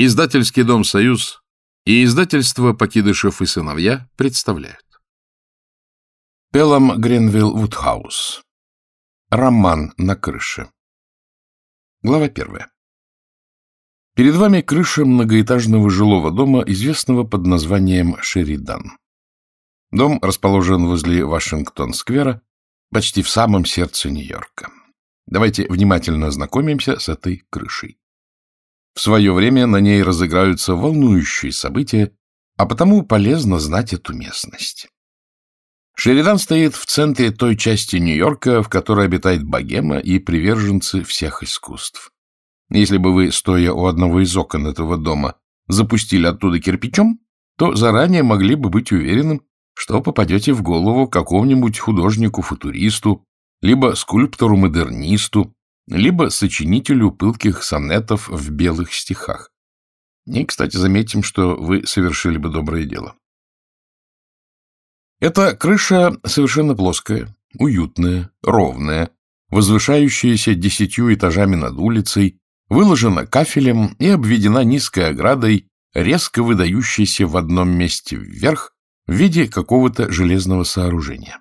Издательский дом «Союз» и издательство «Покидышев и сыновья» представляют. Пелом Гренвилл Вудхаус. Роман на крыше. Глава первая. Перед вами крыша многоэтажного жилого дома, известного под названием Шеридан. Дом расположен возле Вашингтон-сквера, почти в самом сердце Нью-Йорка. Давайте внимательно ознакомимся с этой крышей. В свое время на ней разыграются волнующие события, а потому полезно знать эту местность. Шеридан стоит в центре той части Нью-Йорка, в которой обитает богема и приверженцы всех искусств. Если бы вы, стоя у одного из окон этого дома, запустили оттуда кирпичом, то заранее могли бы быть уверенным, что попадете в голову какому-нибудь художнику-футуристу, либо скульптору-модернисту, либо сочинителю пылких сонетов в белых стихах. И, кстати, заметим, что вы совершили бы доброе дело. Эта крыша совершенно плоская, уютная, ровная, возвышающаяся десятью этажами над улицей, выложена кафелем и обведена низкой оградой, резко выдающейся в одном месте вверх в виде какого-то железного сооружения.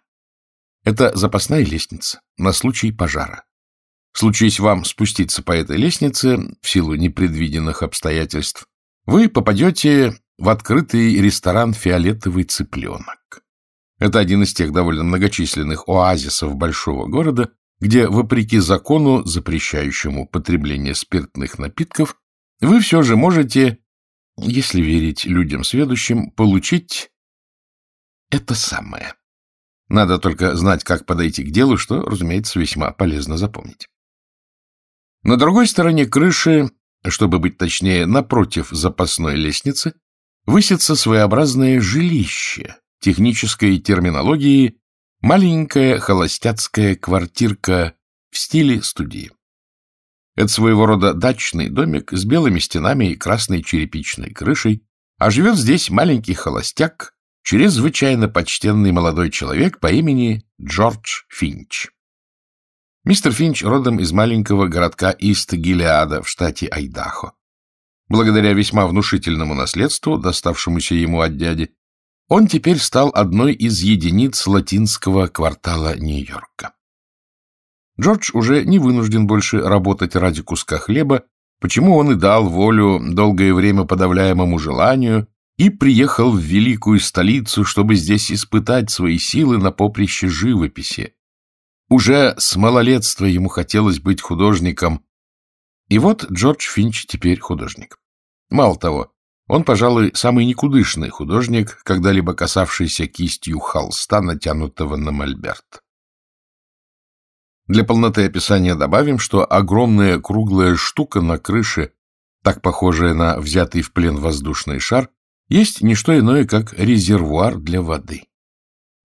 Это запасная лестница на случай пожара. Случись вам спуститься по этой лестнице в силу непредвиденных обстоятельств, вы попадете в открытый ресторан «Фиолетовый цыпленок». Это один из тех довольно многочисленных оазисов большого города, где, вопреки закону, запрещающему потребление спиртных напитков, вы все же можете, если верить людям сведущим, получить это самое. Надо только знать, как подойти к делу, что, разумеется, весьма полезно запомнить. На другой стороне крыши, чтобы быть точнее, напротив запасной лестницы, высится своеобразное жилище, технической терминологии маленькая холостяцкая квартирка в стиле студии. Это своего рода дачный домик с белыми стенами и красной черепичной крышей, а живет здесь маленький холостяк, чрезвычайно почтенный молодой человек по имени Джордж Финч. Мистер Финч родом из маленького городка Ист-Гилеада в штате Айдахо. Благодаря весьма внушительному наследству, доставшемуся ему от дяди, он теперь стал одной из единиц латинского квартала Нью-Йорка. Джордж уже не вынужден больше работать ради куска хлеба, почему он и дал волю долгое время подавляемому желанию и приехал в великую столицу, чтобы здесь испытать свои силы на поприще живописи, уже с малолетства ему хотелось быть художником. И вот Джордж Финч теперь художник. Мало того, он, пожалуй, самый никудышный художник, когда-либо касавшийся кистью холста, натянутого на мольберт. Для полноты описания добавим, что огромная круглая штука на крыше, так похожая на взятый в плен воздушный шар, есть не что иное, как резервуар для воды.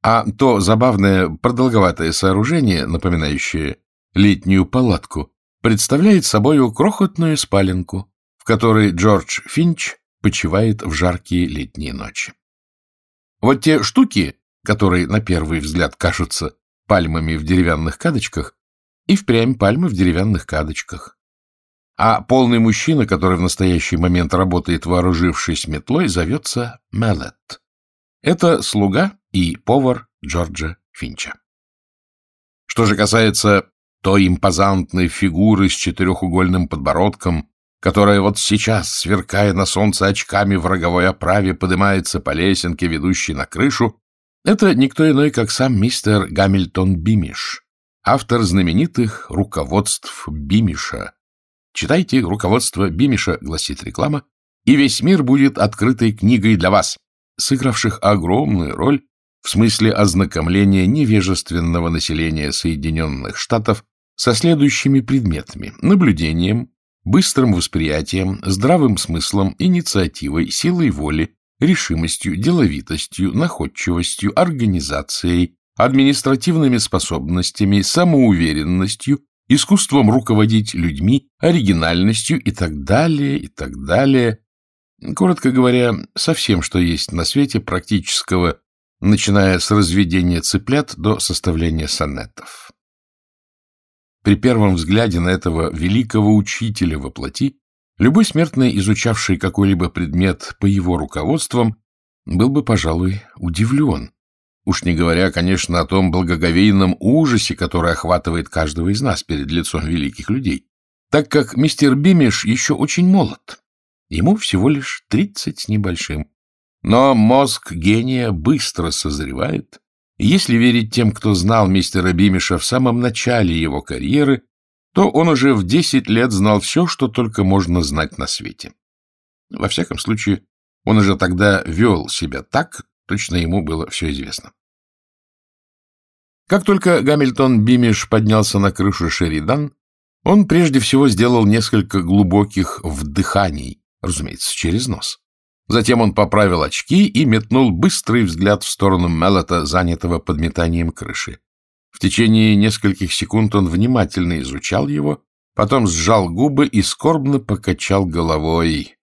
А то забавное продолговатое сооружение, напоминающее летнюю палатку, представляет собою крохотную спаленку, в которой Джордж Финч почивает в жаркие летние ночи. Вот те штуки, которые на первый взгляд кажутся пальмами в деревянных кадочках, и впрямь пальмы в деревянных кадочках. А полный мужчина, который в настоящий момент работает, вооружившись метлой, зовется Меллет. Это слуга и повар Джорджа Финча. Что же касается той импозантной фигуры с четырехугольным подбородком, которая вот сейчас, сверкая на солнце очками в роговой оправе, поднимается по лесенке, ведущей на крышу, это никто иной, как сам мистер Гамильтон Бимиш, автор знаменитых руководств Бимиша. Читайте руководство Бимиша, гласит реклама, и весь мир будет открытой книгой для вас, сыгравших огромную роль в смысле ознакомления невежественного населения Соединенных Штатов со следующими предметами – наблюдением, быстрым восприятием, здравым смыслом, инициативой, силой воли, решимостью, деловитостью, находчивостью, организацией, административными способностями, самоуверенностью, искусством руководить людьми, оригинальностью и так далее, и так далее. Коротко говоря, со всем, что есть на свете практического начиная с разведения цыплят до составления сонетов. При первом взгляде на этого великого учителя во плоти Любой смертный, изучавший какой-либо предмет по его руководствам, был бы, пожалуй, удивлен. Уж не говоря, конечно, о том благоговейном ужасе, который охватывает каждого из нас перед лицом великих людей, так как мистер Бимиш еще очень молод. Ему всего лишь тридцать с небольшим. Но мозг гения быстро созревает, если верить тем, кто знал мистера Бимиша в самом начале его карьеры, то он уже в десять лет знал все, что только можно знать на свете. Во всяком случае, он уже тогда вел себя так, точно ему было все известно. Как только Гамильтон Бимиш поднялся на крышу Шеридан, он прежде всего сделал несколько глубоких вдыханий, разумеется, через нос. Затем он поправил очки и метнул быстрый взгляд в сторону Меллета, занятого подметанием крыши. В течение нескольких секунд он внимательно изучал его, потом сжал губы и скорбно покачал головой.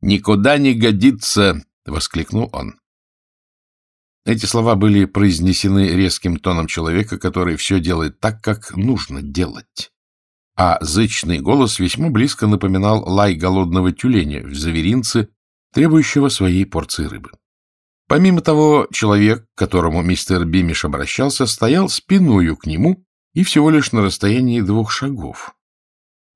«Никуда не годится!» — воскликнул он. Эти слова были произнесены резким тоном человека, который все делает так, как нужно делать. А зычный голос весьма близко напоминал лай голодного тюленя в заверинце, требующего своей порции рыбы. Помимо того, человек, к которому мистер Бимиш обращался, стоял спиною к нему и всего лишь на расстоянии двух шагов.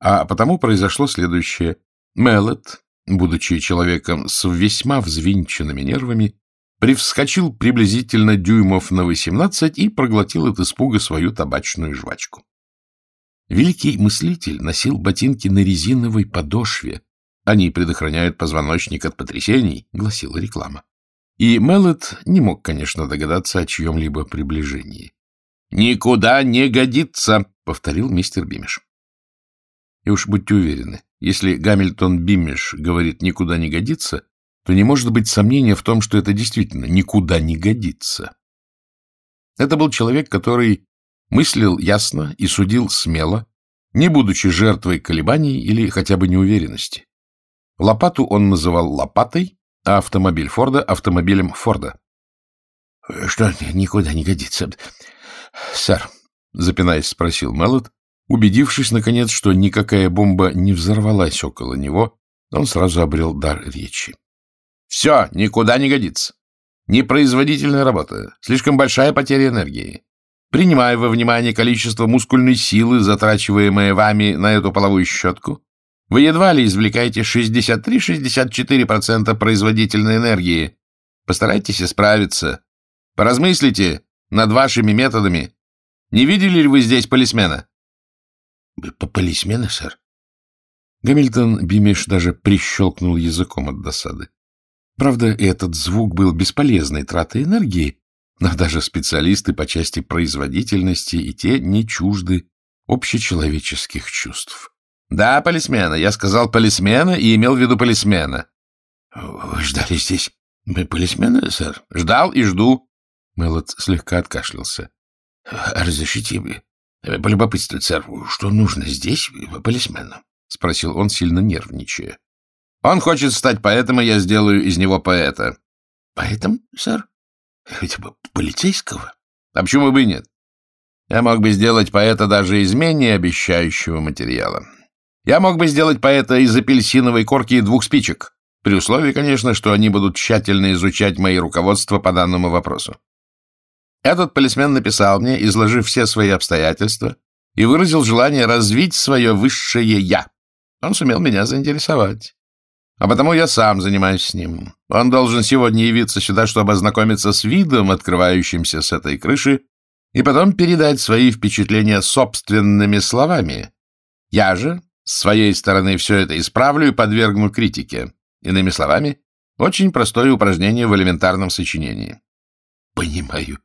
А потому произошло следующее. Меллет, будучи человеком с весьма взвинченными нервами, привскочил приблизительно дюймов на восемнадцать и проглотил от испуга свою табачную жвачку. Великий мыслитель носил ботинки на резиновой подошве. Они предохраняют позвоночник от потрясений, гласила реклама. И Меллет не мог, конечно, догадаться о чьем-либо приближении. «Никуда не годится!» — повторил мистер Бимиш. И уж будьте уверены, если Гамильтон Бимиш говорит «никуда не годится», то не может быть сомнения в том, что это действительно никуда не годится. Это был человек, который мыслил ясно и судил смело, не будучи жертвой колебаний или хотя бы неуверенности. Лопату он называл лопатой, а автомобиль Форда — автомобилем Форда. — Что никуда не годится, сэр? — запинаясь, спросил Меллот, убедившись, наконец, что никакая бомба не взорвалась около него, он сразу обрел дар речи. — Все, никуда не годится. Непроизводительная работа, слишком большая потеря энергии. Принимая во внимание количество мускульной силы, затрачиваемое вами на эту половую щетку, вы едва ли извлекаете 63-64% производительной энергии. Постарайтесь исправиться. Поразмыслите над вашими методами. Не видели ли вы здесь полисмена? — Полисмена, сэр? Гамильтон Бимиш даже прищелкнул языком от досады. Правда, этот звук был бесполезной тратой энергии, но даже специалисты по части производительности и те не чужды общечеловеческих чувств. Да, полисмена. Я сказал полисмена и имел в виду полисмена. Вы ждали здесь полисмена, сэр? Ждал и жду. Мэллот слегка откашлялся. Разрешите полюбопытствовать, сэр, что нужно здесь полисмену? Спросил он, сильно нервничая. Он хочет стать поэтом, и я сделаю из него поэта. Поэтом, сэр? Хотя бы полицейского? А почему бы и нет? Я мог бы сделать поэта даже из менее обещающего материала. Я мог бы сделать поэта из апельсиновой корки и двух спичек, при условии, конечно, что они будут тщательно изучать мои руководства по данному вопросу. Этот полисмен написал мне, изложив все свои обстоятельства, и выразил желание развить свое высшее «я». Он сумел меня заинтересовать. А потому я сам занимаюсь с ним. Он должен сегодня явиться сюда, чтобы ознакомиться с видом, открывающимся с этой крыши, и потом передать свои впечатления собственными словами. Я же с своей стороны все это исправлю и подвергну критике. Иными словами, очень простое упражнение в элементарном сочинении. — Понимаю,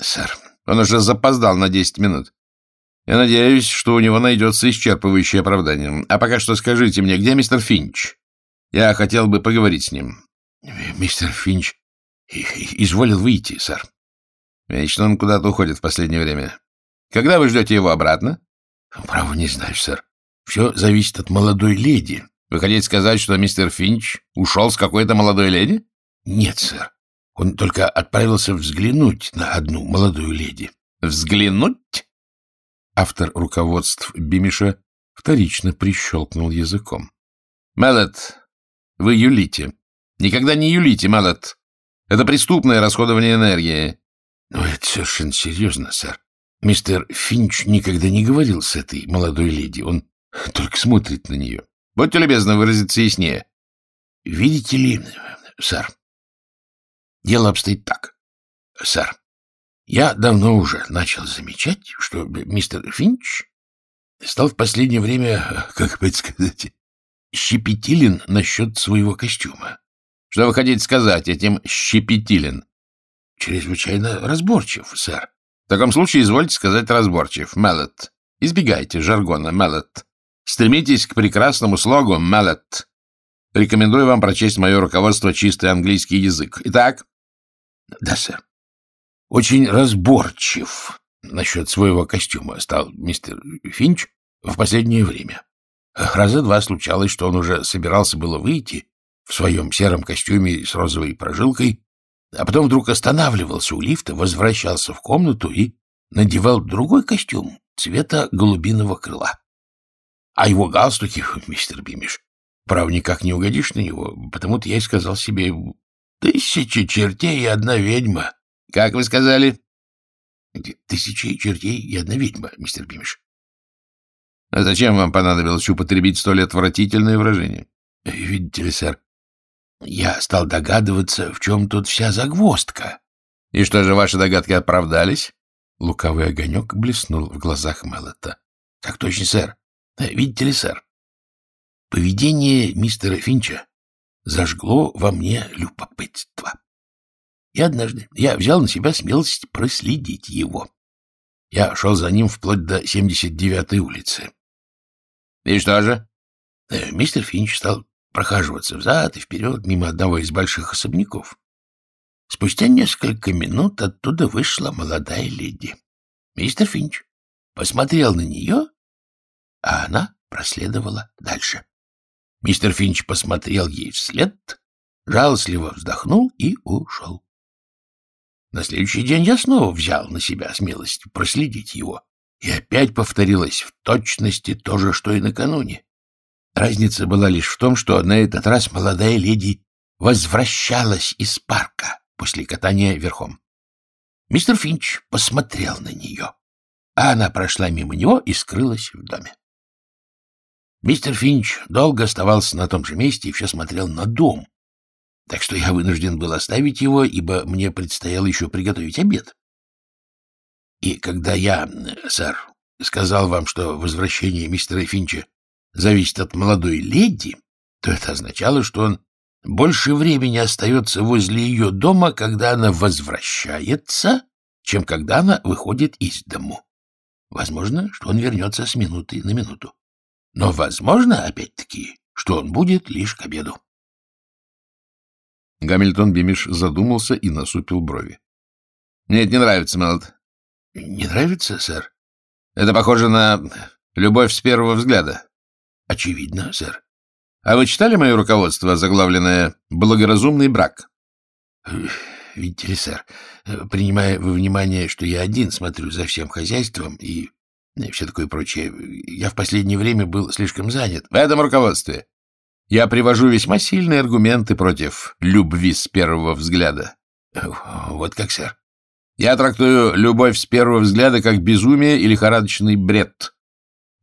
сэр. Он уже запоздал на десять минут. Я надеюсь, что у него найдется исчерпывающее оправдание. А пока что скажите мне, где мистер Финч? Я хотел бы поговорить с ним. — Мистер Финч изволил выйти, сэр. Вечно он куда-то уходит в последнее время. Когда вы ждете его обратно? — Право не знаю, сэр. Все зависит от молодой леди. Вы хотите сказать, что мистер Финч ушел с какой-то молодой леди? Нет, сэр. Он только отправился взглянуть на одну молодую леди. Взглянуть? Автор руководств Бимиша вторично прищелкнул языком. Меллет, вы юлите. Никогда не юлите, Меллет. Это преступное расходование энергии. Но это совершенно серьезно, сэр. Мистер Финч никогда не говорил с этой молодой леди. Он только смотрит на нее. Будьте любезны выразиться яснее. Видите ли, сэр, дело обстоит так. Сэр, я давно уже начал замечать, что мистер Финч стал в последнее время, как бы сказать, щепетилен насчет своего костюма. Что вы хотите сказать этим щепетилен? Чрезвычайно разборчив, сэр. В таком случае извольте сказать разборчив. Меллет. Избегайте жаргона, Меллет. Стремитесь к прекрасному слогу, Меллет. Рекомендую вам прочесть мое руководство «Чистый английский язык». Итак? Да, сэр. Очень разборчив насчет своего костюма стал мистер Финч в последнее время. Раза два случалось, что он уже собирался было выйти в своем сером костюме с розовой прожилкой, а потом вдруг останавливался у лифта, возвращался в комнату и надевал другой костюм цвета голубиного крыла. А его галстуки, мистер Бимиш, прав, никак не угодишь на него, потому-то я и сказал себе, тысячи чертей и одна ведьма. Как вы сказали? Тысячи чертей и одна ведьма, мистер Бимиш. А зачем вам понадобилось употребить столь отвратительное выражение? Видите ли, сэр, я стал догадываться, в чем тут вся загвоздка. И что же, ваши догадки оправдались? Лукавый огонек блеснул в глазах Меллета. — Так точно, сэр. Видите ли, сэр, поведение мистера Финча зажгло во мне любопытство. И однажды я взял на себя смелость проследить его. Я шел за ним вплоть до 79-й улицы. — И что же? Э, мистер Финч стал прохаживаться взад и вперед мимо одного из больших особняков. Спустя несколько минут оттуда вышла молодая леди. Мистер Финч посмотрел на нее, а она проследовала дальше. Мистер Финч посмотрел ей вслед, жалостливо вздохнул и ушел. На следующий день я снова взял на себя смелость проследить его, и опять повторилось в точности то же, что и накануне. Разница была лишь в том, что на этот раз молодая леди возвращалась из парка после катания верхом. Мистер Финч посмотрел на нее, а она прошла мимо него и скрылась в доме. Мистер Финч долго оставался на том же месте и все смотрел на дом, так что я вынужден был оставить его, ибо мне предстояло еще приготовить обед. И когда я, сэр, сказал вам, что возвращение мистера Финча зависит от молодой леди, то это означало, что он больше времени остается возле ее дома, когда она возвращается, чем когда она выходит из дому. Возможно, что он вернется с минуты на минуту. Но возможно, опять-таки, что он будет лишь к обеду. Гамильтон Бимиш задумался и насупил брови. — Мне это не нравится, Мелд. — Не нравится, сэр? — Это похоже на любовь с первого взгляда. — Очевидно, сэр. — А вы читали мое руководство, заглавленное «Благоразумный брак»? — Видите ли, сэр, принимая во внимание, что я один смотрю за всем хозяйством и все такое прочее, я в последнее время был слишком занят. В этом руководстве я привожу весьма сильные аргументы против любви с первого взгляда. Вот как, сэр? Я трактую любовь с первого взгляда как безумие или лихорадочный бред.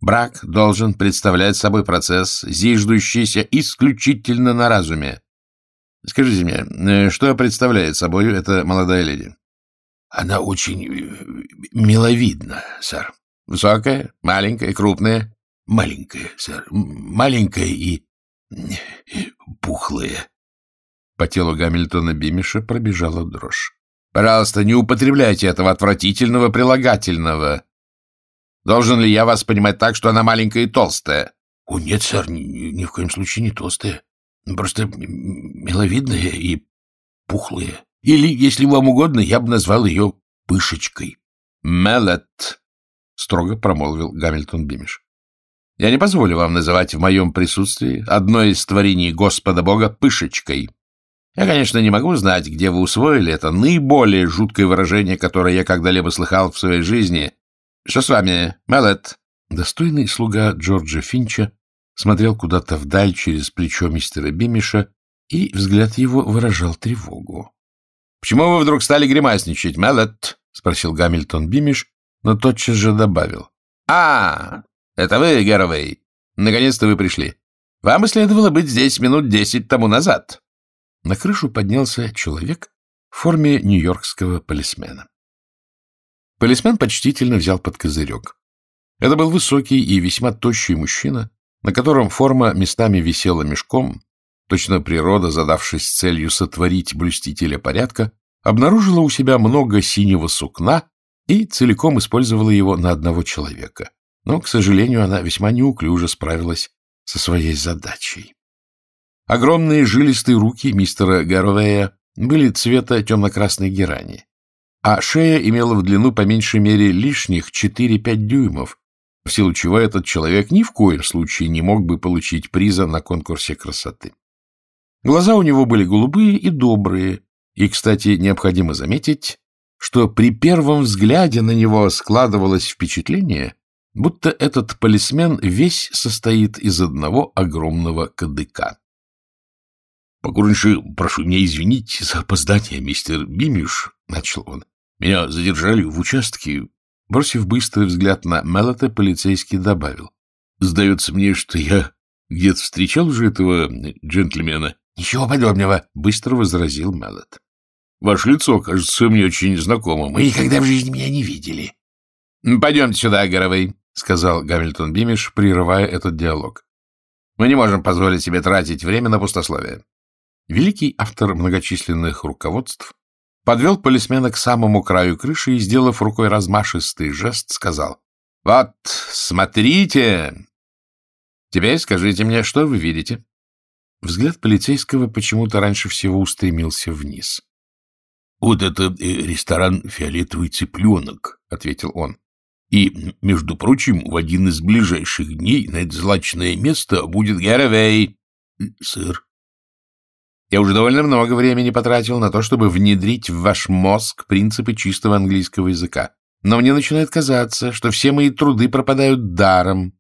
Брак должен представлять собой процесс, зиждущийся исключительно на разуме. Скажите мне, э, что представляет собой эта молодая леди? Она очень э, миловидна, сэр. Высокая, маленькая, крупная? Маленькая, сэр. Маленькая и пухлая. По телу Гамильтона Бимиша пробежала дрожь. Пожалуйста, не употребляйте этого отвратительного прилагательного. Должен ли я вас понимать так, что она маленькая и толстая? — О, нет, сэр, ни, ни в коем случае не толстая. Просто миловидная и пухлая. Или, если вам угодно, я бы назвал ее пышечкой. — Мелет, — строго промолвил Гамильтон Бимиш. — Я не позволю вам называть в моем присутствии одно из творений Господа Бога пышечкой. Я, конечно, не могу знать, где вы усвоили это наиболее жуткое выражение, которое я когда-либо слыхал в своей жизни, что с вами, Меллет? Достойный слуга Джорджа Финча смотрел куда-то вдаль через плечо мистера Бимиша, и взгляд его выражал тревогу. — Почему вы вдруг стали гримасничать, Меллет? — спросил Гамильтон Бимиш, но тотчас же добавил. — А, это вы, Гэровей. Наконец-то вы пришли. Вам бы следовало быть здесь минут десять тому назад. На крышу поднялся человек в форме нью-йоркского полисмена. Полисмен почтительно взял под козырек. Это был высокий и весьма тощий мужчина, на котором форма местами висела мешком. Точно природа, задавшись целью сотворить блюстителя порядка, обнаружила у себя много синего сукна и целиком использовала его на одного человека. Но, к сожалению, она весьма неуклюже справилась со своей задачей. Огромные жилистые руки мистера Гарвея были цвета темно-красной герани, а шея имела в длину по меньшей мере лишних 4-5 дюймов, в силу чего этот человек ни в коем случае не мог бы получить приза на конкурсе красоты. Глаза у него были голубые и добрые, и, кстати, необходимо заметить, что при первом взгляде на него складывалось впечатление, будто этот полисмен весь состоит из одного огромного кадыка. — Покорнейше прошу меня извинить за опоздание, мистер Бимиш, — начал он. — Меня задержали в участке. Бросив быстрый взгляд на Мелота, полицейский добавил. — Сдается мне, что я где-то встречал уже этого джентльмена. — Ничего подобного, — быстро возразил Мелот. — Ваше лицо кажется мне очень знакомым. Мы никогда в жизни меня не видели. — Пойдемте сюда, Горовой, — сказал Гамильтон Бимиш, прерывая этот диалог. — Мы не можем позволить себе тратить время на пустословие. Великий автор многочисленных руководств подвел полисмена к самому краю крыши и, сделав рукой размашистый жест, сказал — Вот, смотрите! Теперь скажите мне, что вы видите? Взгляд полицейского почему-то раньше всего устремился вниз. — Вот это ресторан «Фиолетовый цыпленок», — ответил он. И, между прочим, в один из ближайших дней на это злачное место будет Гервей. Сэр. Я уже довольно много времени потратил на то, чтобы внедрить в ваш мозг принципы чистого английского языка. Но мне начинает казаться, что все мои труды пропадают даром.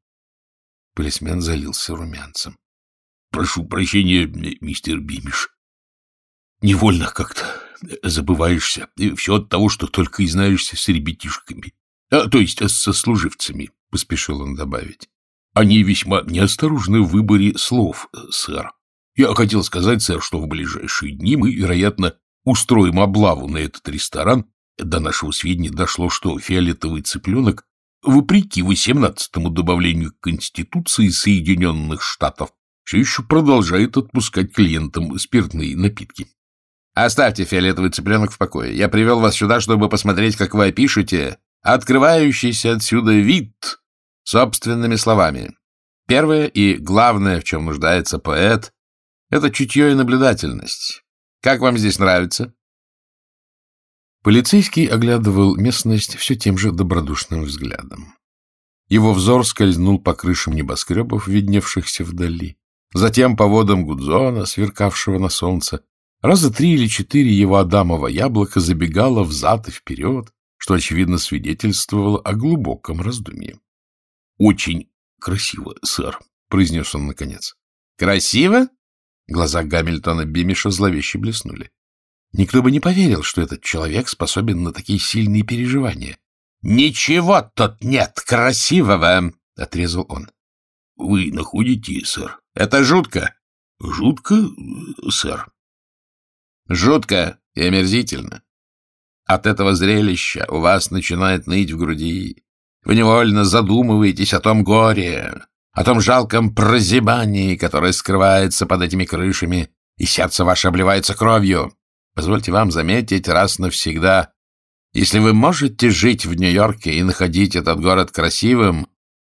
Полисмен залился румянцем. — Прошу прощения, мистер Бимиш. Невольно как-то забываешься. Все от того, что только и знаешься с ребятишками. А, то есть со служивцами, — поспешил он добавить. Они весьма неосторожны в выборе слов, сэр. Я хотел сказать, сэр, что в ближайшие дни мы, вероятно, устроим облаву на этот ресторан. До нашего сведения дошло, что фиолетовый цыпленок, вопреки восемнадцатому добавлению к Конституции Соединенных Штатов, все еще продолжает отпускать клиентам спиртные напитки. Оставьте фиолетовый цыпленок в покое. Я привел вас сюда, чтобы посмотреть, как вы опишете открывающийся отсюда вид собственными словами. Первое и главное, в чем нуждается поэт, это чутье и наблюдательность. Как вам здесь нравится? Полицейский оглядывал местность все тем же добродушным взглядом. Его взор скользнул по крышам небоскребов, видневшихся вдали, затем по водам Гудзона, сверкавшего на солнце. Раза три или четыре его адамово яблоко забегало взад и вперед, что, очевидно, свидетельствовало о глубоком раздумье. — Очень красиво, сэр, — произнес он наконец. — Красиво? Глаза Гамильтона Бимиша зловеще блеснули. Никто бы не поверил, что этот человек способен на такие сильные переживания. — Ничего тут нет красивого! — отрезал он. — Вы находите, сэр? — Это жутко. — Жутко, сэр? — Жутко и омерзительно. От этого зрелища у вас начинает ныть в груди. Вы невольно задумываетесь о том горе, о том жалком прозябании, которое скрывается под этими крышами, и сердце ваше обливается кровью. Позвольте вам заметить раз навсегда, если вы можете жить в Нью-Йорке и находить этот город красивым,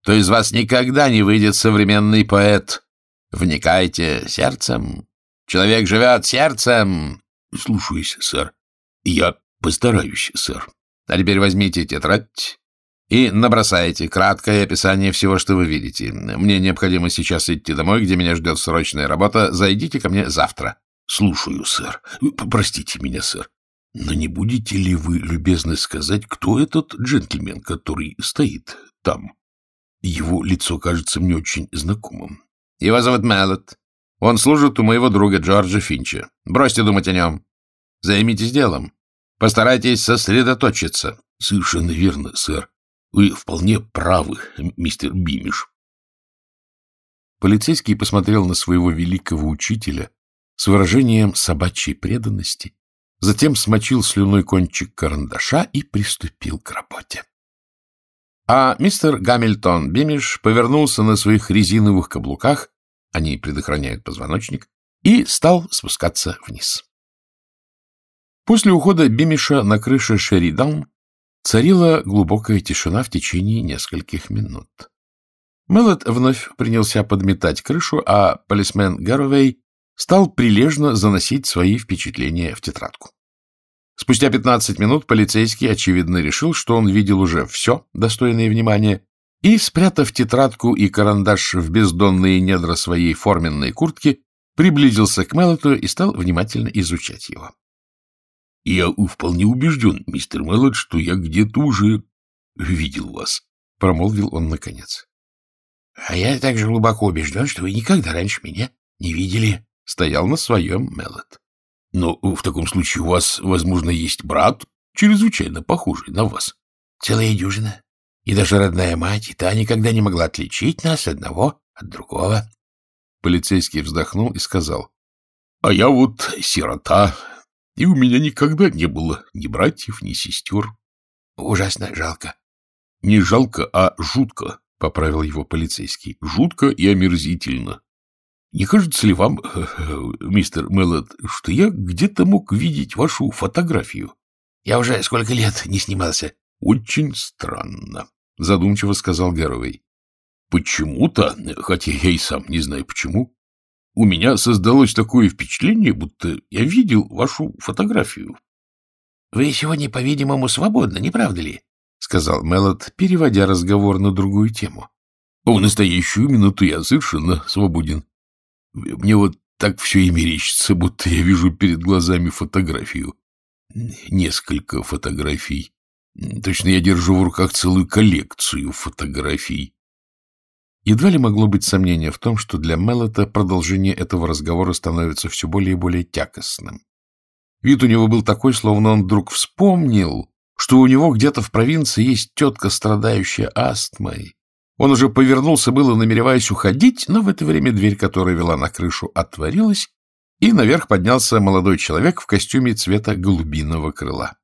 то из вас никогда не выйдет современный поэт. Вникайте сердцем. Человек живет сердцем. Слушаюсь, сэр. Я Постараюсь, сэр. А теперь возьмите тетрадь и набросайте краткое описание всего, что вы видите. Мне необходимо сейчас идти домой, где меня ждет срочная работа. Зайдите ко мне завтра. Слушаю, сэр. Простите меня, сэр. Но не будете ли вы любезны сказать, кто этот джентльмен, который стоит там? Его лицо кажется мне очень знакомым. Его зовут Мэллот. Он служит у моего друга Джорджа Финча. Бросьте думать о нем. Займитесь делом. Постарайтесь сосредоточиться. — Совершенно верно, сэр. Вы вполне правы, мистер Бимиш. Полицейский посмотрел на своего великого учителя с выражением собачьей преданности, затем смочил слюной кончик карандаша и приступил к работе. А мистер Гамильтон Бимиш повернулся на своих резиновых каблуках, они предохраняют позвоночник, и стал спускаться вниз. После ухода Бимиша на крыше Шеридан царила глубокая тишина в течение нескольких минут. Меллот вновь принялся подметать крышу, а полисмен Гарровей стал прилежно заносить свои впечатления в тетрадку. Спустя 15 минут полицейский, очевидно, решил, что он видел уже все, достойное внимания, и, спрятав тетрадку и карандаш в бездонные недра своей форменной куртки, приблизился к Меллоту и стал внимательно изучать его. — Я вполне убежден, мистер Меллот, что я где-то уже видел вас, — промолвил он наконец. — А я также глубоко убежден, что вы никогда раньше меня не видели, — стоял на своем Меллот. — Но в таком случае у вас, возможно, есть брат, чрезвычайно похожий на вас. — Целая дюжина. И даже родная мать, и та никогда не могла отличить нас одного от другого. Полицейский вздохнул и сказал. — А я вот сирота, и у меня никогда не было ни братьев, ни сестер. — Ужасно жалко. — Не жалко, а жутко, — поправил его полицейский. — Жутко и омерзительно. Не кажется ли вам, мистер Меллот, что я где-то мог видеть вашу фотографию? — Я уже сколько лет не снимался. — Очень странно, — задумчиво сказал Гаровей. — Почему-то, хотя я и сам не знаю почему, у меня создалось такое впечатление, будто я видел вашу фотографию. — Вы сегодня, по-видимому, свободны, не правда ли? — сказал Меллот, переводя разговор на другую тему. — В настоящую минуту я совершенно свободен. Мне вот так все и мерещится, будто я вижу перед глазами фотографию. Несколько фотографий. Точно я держу в руках целую коллекцию фотографий. Едва ли могло быть сомнения в том, что для Меллота продолжение этого разговора становится все более и более тягостным. Вид у него был такой, словно он вдруг вспомнил, что у него где-то в провинции есть тетка, страдающая астмой. Он уже повернулся было, намереваясь уходить, но в это время дверь, которая вела на крышу, отворилась, и наверх поднялся молодой человек в костюме цвета голубиного крыла.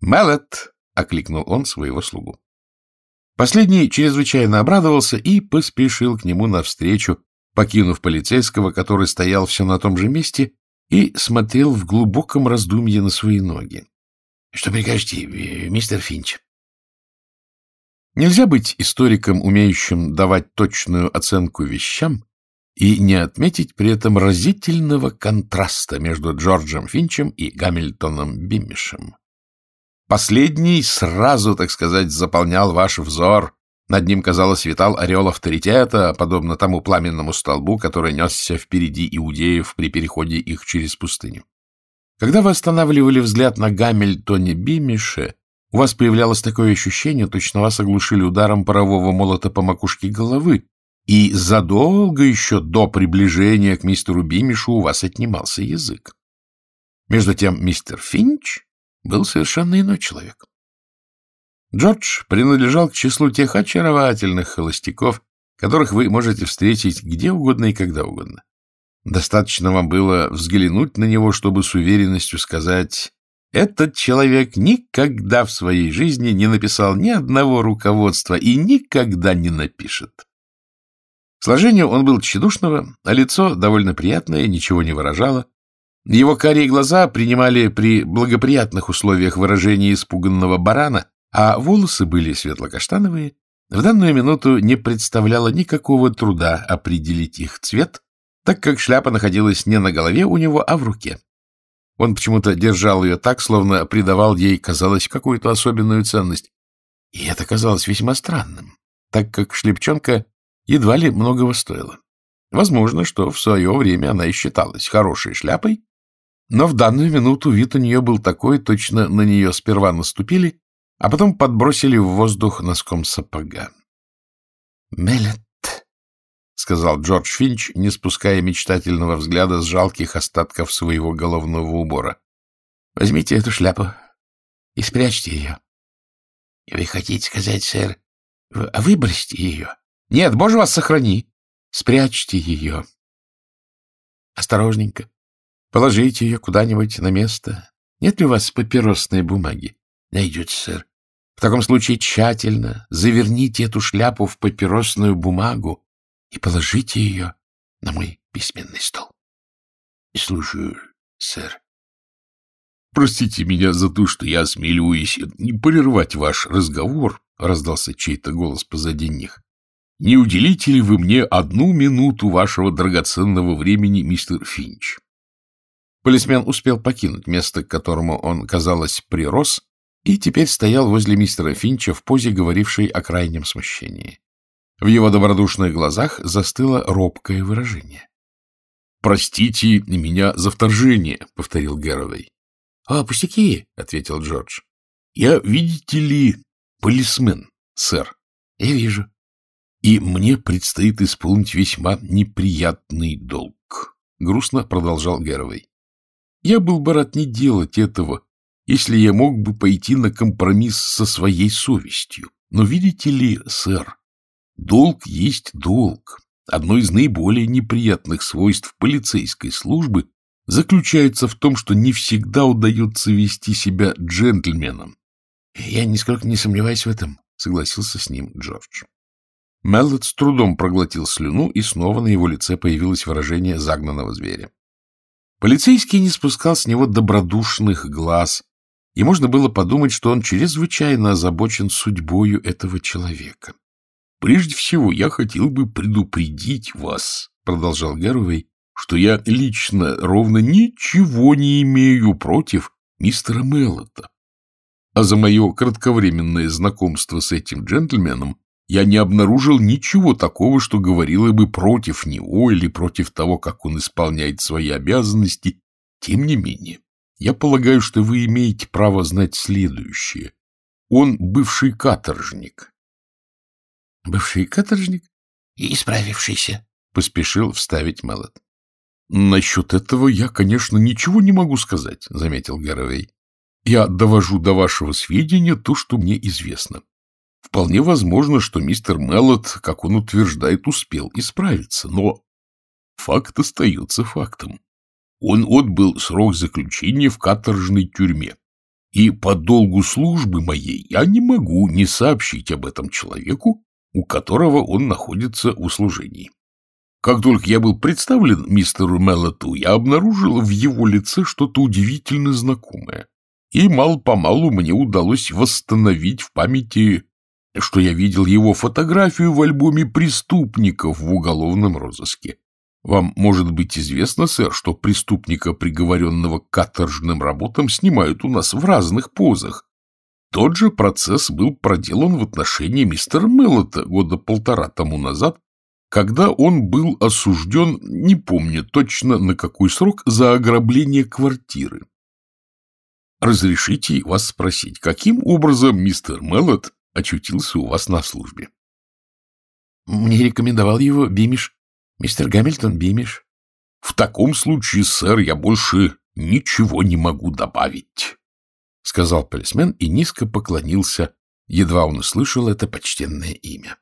«Меллет!» — окликнул он своего слугу. Последний чрезвычайно обрадовался и поспешил к нему навстречу, покинув полицейского, который стоял все на том же месте и смотрел в глубоком раздумье на свои ноги. — Что прикажете, э, мистер Финч? Нельзя быть историком, умеющим давать точную оценку вещам, и не отметить при этом разительного контраста между Джорджем Финчем и Гамильтоном Биммишем. Последний сразу, так сказать, заполнял ваш взор. Над ним, казалось, витал орел авторитета, подобно тому пламенному столбу, который несся впереди иудеев при переходе их через пустыню. Когда вы останавливали взгляд на Гамильтоне Бимише, у вас появлялось такое ощущение, точно вас оглушили ударом парового молота по макушке головы, и задолго еще до приближения к мистеру Бимишу у вас отнимался язык. Между тем мистер Финч был совершенно иной человек. Джордж принадлежал к числу тех очаровательных холостяков, которых вы можете встретить где угодно и когда угодно. Достаточно вам было взглянуть на него, чтобы с уверенностью сказать, этот человек никогда в своей жизни не написал ни одного руководства и никогда не напишет. Сложение он был тщедушного, а лицо довольно приятное, ничего не выражало. Его карие глаза принимали при благоприятных условиях выражение испуганного барана, а волосы были светло-каштановые. В данную минуту не представляло никакого труда определить их цвет, так как шляпа находилась не на голове у него, а в руке. Он почему-то держал ее так, словно придавал ей, казалось, какую-то особенную ценность. И это казалось весьма странным, так как шлепчонка едва ли многого стоила. Возможно, что в свое время она и считалась хорошей шляпой, но в данную минуту вид у нее был такой, точно на нее сперва наступили, а потом подбросили в воздух носком сапога. — Мелет, сказал Джордж Финч, не спуская мечтательного взгляда с жалких остатков своего головного убора. — Возьмите эту шляпу и спрячьте ее. — Вы хотите сказать, сэр, а выбросьте ее? — Нет, боже вас сохрани! Спрячьте ее. Осторожненько. Положите ее куда-нибудь на место. Нет ли у вас папиросной бумаги? — Найдется, сэр. В таком случае тщательно заверните эту шляпу в папиросную бумагу и положите ее на мой письменный стол. — Слушаю, сэр. — Простите меня за то, что я осмеливаюсь прервать ваш разговор, — раздался чей-то голос позади них. — Не уделите ли вы мне одну минуту вашего драгоценного времени, мистер Финч? Полисмен успел покинуть место, к которому он, казалось, прирос, и теперь стоял возле мистера Финча в позе, говорившей о крайнем смущении. В его добродушных глазах застыло робкое выражение. — Простите меня за вторжение, — повторил Гэровей. — А, пустяки, — ответил Джордж. — Я, видите ли, полисмен, сэр. — Я вижу. — И мне предстоит исполнить весьма неприятный долг, — грустно продолжал Гэровей. — Я был бы рад не делать этого, если я мог бы пойти на компромисс со своей совестью. Но видите ли, сэр, долг есть долг. Одно из наиболее неприятных свойств полицейской службы заключается в том, что не всегда удается вести себя джентльменом. — Я нисколько не сомневаюсь в этом, — согласился с ним Джордж. Меллет с трудом проглотил слюну, и снова на его лице появилось выражение загнанного зверя. Полицейский не спускал с него добродушных глаз, и можно было подумать, что он чрезвычайно озабочен судьбою этого человека. — Прежде всего, я хотел бы предупредить вас, — продолжал Гэровей, — что я лично ровно ничего не имею против мистера Меллота. А за мое кратковременное знакомство с этим джентльменом я не обнаружил ничего такого, что говорило бы против него или против того, как он исполняет свои обязанности. Тем не менее, я полагаю, что вы имеете право знать следующее. Он бывший каторжник. — Бывший каторжник? — И исправившийся, — поспешил вставить Мэллот. — Насчет этого я, конечно, ничего не могу сказать, — заметил Гаровей. — Я довожу до вашего сведения то, что мне известно. Вполне возможно, что мистер Меллот, как он утверждает, успел исправиться, но факт остается фактом. Он отбыл срок заключения в каторжной тюрьме. И по долгу службы моей я не могу не сообщить об этом человеку, у которого он находится в услужении. Как только я был представлен мистеру Меллоту, я обнаружил в его лице что-то удивительно знакомое. И мало-помалу мне удалось восстановить в памяти, что я видел его фотографию в альбоме преступников в уголовном розыске. Вам может быть известно, сэр, что преступника, приговоренного к каторжным работам, снимают у нас в разных позах. Тот же процесс был проделан в отношении мистера Меллота года полтора тому назад, когда он был осужден, не помню точно на какой срок, за ограбление квартиры. Разрешите вас спросить, каким образом мистер Меллот очутился у вас на службе? — Мне рекомендовал его Бимиш Мистер Гамильтон Бимиш? В таком случае, сэр, я больше ничего не могу добавить, — сказал полисмен и низко поклонился, едва он услышал это почтенное имя.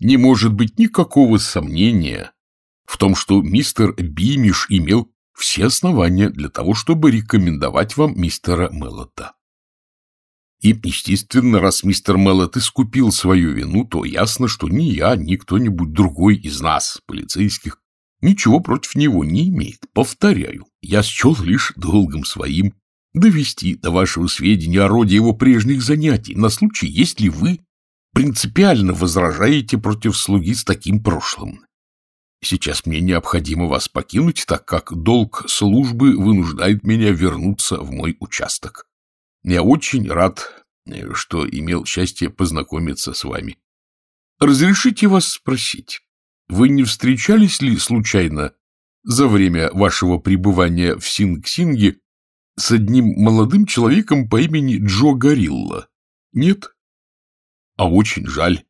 Не может быть никакого сомнения в том, что мистер Бимиш имел все основания для того, чтобы рекомендовать вам мистера Меллота. И, естественно, раз мистер Меллот искупил свою вину, то ясно, что ни я, ни кто-нибудь другой из нас, полицейских, ничего против него не имеет. Повторяю, я счел лишь долгом своим довести до вашего сведения о роде его прежних занятий на случай, если вы принципиально возражаете против слуги с таким прошлым. Сейчас мне необходимо вас покинуть, так как долг службы вынуждает меня вернуться в мой участок. Я очень рад, э, что имел счастье познакомиться с вами. Разрешите вас спросить, вы не встречались ли случайно за время вашего пребывания в Синг-Синге с одним молодым человеком по имени Джо Горилла? Нет? А очень жаль.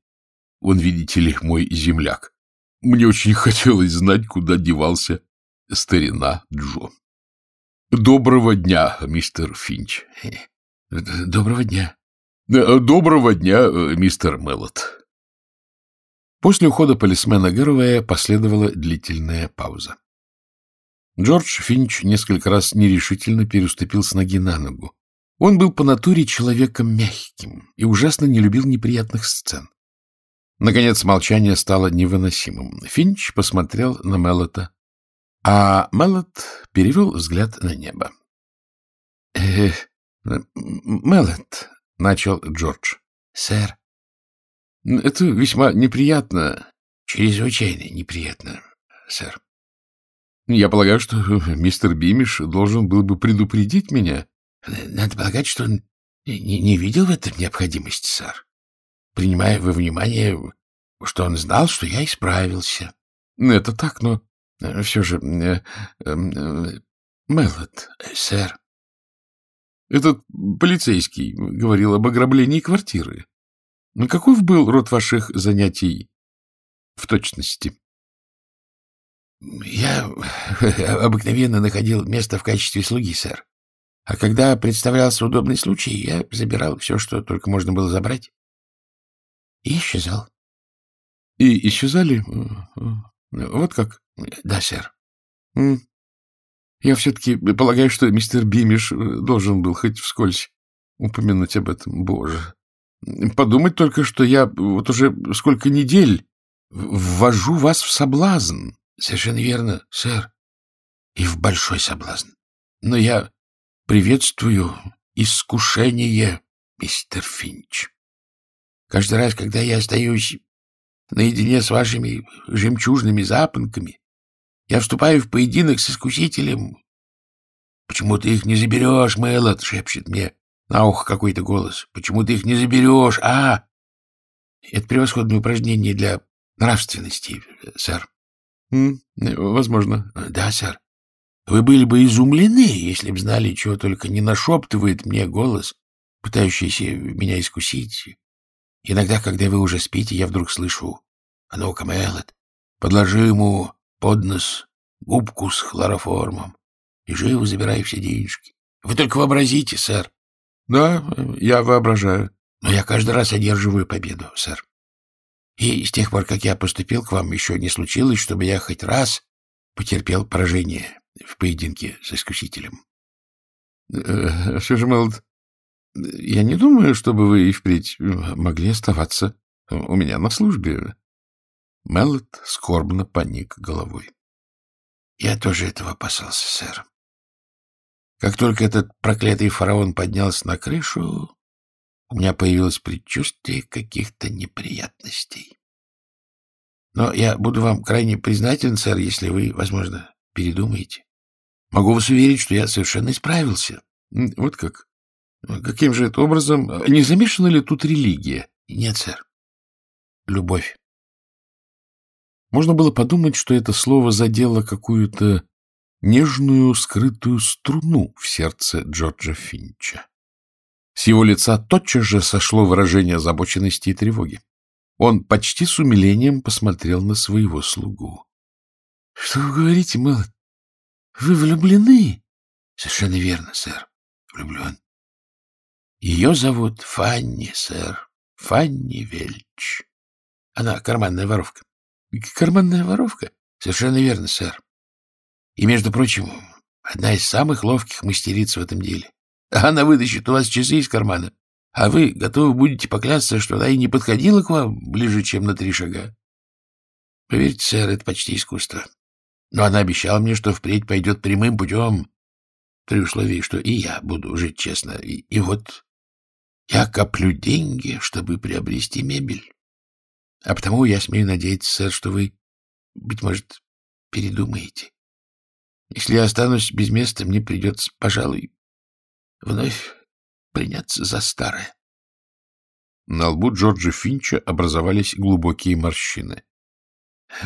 Он, видите ли, мой земляк. Мне очень хотелось знать, куда девался старина Джо. Доброго дня, мистер Финч. Доброго дня. Доброго дня, мистер Меллот. После ухода полисмена Гэровая последовала длительная пауза. Джордж Финч несколько раз нерешительно переступил с ноги на ногу. Он был по натуре человеком мягким и ужасно не любил неприятных сцен. Наконец молчание стало невыносимым. Финч посмотрел на Меллота, а Меллот перевел взгляд на небо. — э, Меллот, — начал Джордж. — Сэр, — Это весьма неприятно. — Чрезвычайно неприятно, сэр. — Я полагаю, что мистер Бимиш должен был бы предупредить меня. — Надо полагать, что он не, не видел в этом необходимости, сэр. Принимая во внимание, что он знал, что я исправился. — Это так, но все же... Э, э, Меллот, сэр. Этот полицейский говорил об ограблении квартиры. Каков был род ваших занятий в точности? Я обыкновенно находил место в качестве слуги, сэр. А когда представлялся удобный случай, я забирал все, что только можно было забрать. И исчезал. И исчезали? Вот как? Да, сэр. Я все-таки полагаю, что мистер Бимиш должен был хоть вскользь упомянуть об этом. Боже, Подумать только, что я вот уже сколько недель ввожу вас в соблазн. Совершенно верно, сэр. И в большой соблазн. Но я приветствую искушение, мистер Финч. Каждый раз, когда я остаюсь наедине с вашими жемчужными запонками, я вступаю в поединок с искусителем. — Почему ты их не заберешь, Мэллот? — шепчет мне на ухо какой-то голос. Почему ты их не заберешь? А! Это превосходное упражнение для нравственности, сэр. Возможно. Да, сэр. Вы были бы изумлены, если б знали, чего только не нашептывает мне голос, пытающийся меня искусить. Иногда, когда вы уже спите, я вдруг слышу «А ну-ка, Мэллот, подложи ему под нос губку с хлороформом и живо забирай все денежки. Вы только вообразите, сэр, да, я воображаю. Но я каждый раз одерживаю победу, сэр. И с тех пор, как я поступил к вам, еще не случилось, чтобы я хоть раз потерпел поражение в поединке с искусителем. Э, же, Мэлд, я не думаю, чтобы вы и впредь могли оставаться у меня на службе. Мэлд скорбно поник головой. — Я тоже этого опасался, сэр. Как только этот проклятый фараон поднялся на крышу, у меня появилось предчувствие каких-то неприятностей. Но я буду вам крайне признателен, сэр, если вы, возможно, передумаете. Могу вас уверить, что я совершенно исправился. Вот как? Каким же это образом? Не замешана ли тут религия? Нет, сэр. Любовь. Можно было подумать, что это слово задело какую-то нежную скрытую струну в сердце Джорджа Финча. С его лица тотчас же сошло выражение озабоченности и тревоги. Он почти с умилением посмотрел на своего слугу. — Что вы говорите, Мэллот? Вы влюблены? — Совершенно верно, сэр. Влюблен. Ее зовут Фанни, сэр. Фанни Вельч. Она карманная воровка. — Карманная воровка? — Совершенно верно, сэр. И, между прочим, одна из самых ловких мастериц в этом деле. Она вытащит у вас часы из кармана, а вы готовы будете поклясться, что она и не подходила к вам ближе, чем на три шага. Поверьте, сэр, это почти искусство. Но она обещала мне, что впредь пойдет прямым путем, при условии, что и я буду жить честно. И, и вот я коплю деньги, чтобы приобрести мебель. А потому я смею надеяться, сэр, что вы, быть может, передумаете. Если я останусь без места, мне придется, пожалуй, вновь приняться за старое. На лбу Джорджа Финча образовались глубокие морщины. —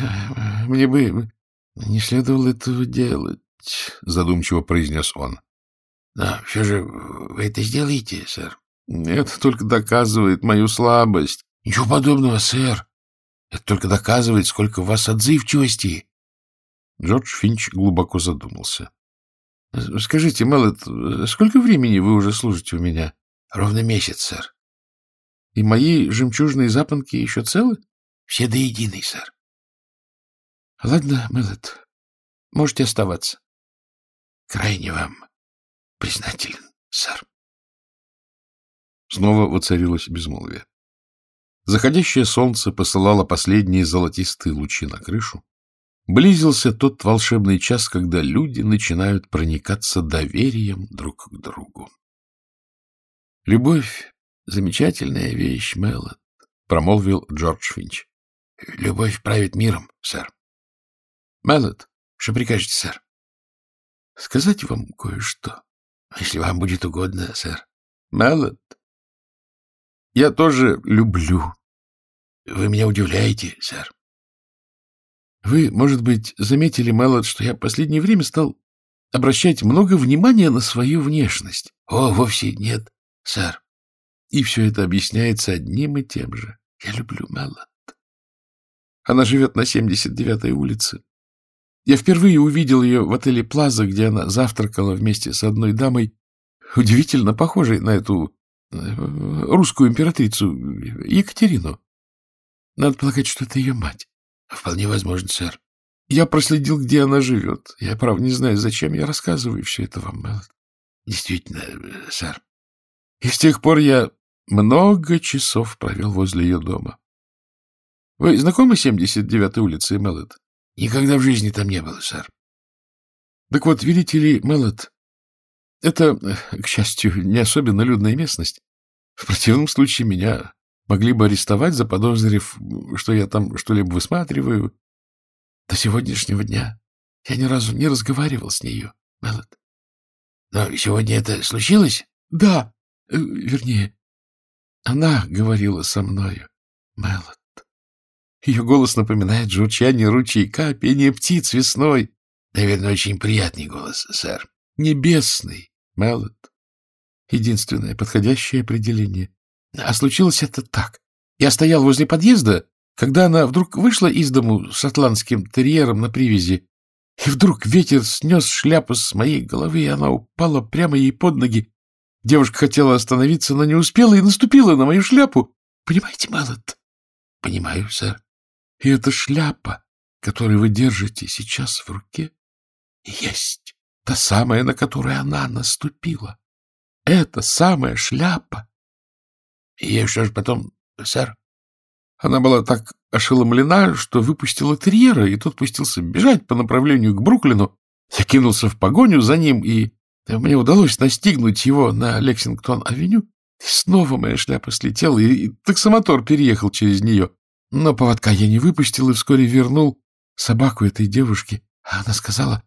Мне бы не следовало этого делать, — задумчиво произнес он. — Но все же вы это сделаете, сэр? — Это только доказывает мою слабость. — Ничего подобного, сэр. Это только доказывает, сколько у вас отзывчивости. Джордж Финч глубоко задумался. — Скажите, Меллет, сколько времени вы уже служите у меня? — Ровно месяц, сэр. — И мои жемчужные запонки еще целы? — Все до единой, сэр. — Ладно, Меллет, можете оставаться. — Крайне вам признателен, сэр. Снова воцарилось безмолвие. Заходящее солнце посылало последние золотистые лучи на крышу. Близился тот волшебный час, когда люди начинают проникаться доверием друг к другу. — Любовь — замечательная вещь, Меллот, — промолвил Джордж Финч. — Любовь правит миром, сэр. — Меллот, что прикажете, сэр? — Сказать вам кое-что. — Если вам будет угодно, сэр. — Меллот, я тоже люблю. Вы меня удивляете, сэр. Вы, может быть, заметили, Мэллот, что я в последнее время стал обращать много внимания на свою внешность. О, вовсе нет, сэр. И все это объясняется одним и тем же. Я люблю Мэллот. Она живет на 79-й улице. Я впервые увидел ее в отеле «Плаза», где она завтракала вместе с одной дамой, удивительно похожей на эту русскую императрицу Екатерину. Надо полагать, что это ее мать. Вполне возможно, сэр. Я проследил, где она живет. Я, правда, не знаю, зачем я рассказываю все это вам, Мелот. Действительно, сэр. И с тех пор я много часов провел возле ее дома. Вы знакомы с 79-й улицей, Мелот? Никогда в жизни там не было, сэр. Так вот, видите ли, Мелот, это, к счастью, не особенно людная местность. В противном случае меня могли бы арестовать, заподозрив, что я там что-либо высматриваю. До сегодняшнего дня я ни разу не разговаривал с нею, Мелот. Но сегодня это случилось? Да, э, вернее, она говорила со мною, Мелот. Ее голос напоминает журчание ручейка, пение птиц весной. Наверное, очень приятный голос, сэр небесный, Меллот. Единственное подходящее определение. А случилось это так. Я стоял возле подъезда, когда она вдруг вышла из дому с атлантским терьером на привязи, и вдруг ветер снес шляпу с моей головы, и она упала прямо ей под ноги. Девушка хотела остановиться, но не успела и наступила на мою шляпу. Понимаете, Меллот? Понимаю, сэр. И эта шляпа, которую вы держите сейчас в руке, есть Та самая, на которую она наступила. Это самая шляпа. И что же потом, сэр? Она была так ошеломлена, что выпустила терьера, и тот пустился бежать по направлению к Бруклину. Я кинулся в погоню за ним, и мне удалось настигнуть его на Лексингтон-авеню. И снова моя шляпа слетела, и таксомотор переехал через нее. Но поводка я не выпустил и вскоре вернул собаку этой девушки. А она сказала,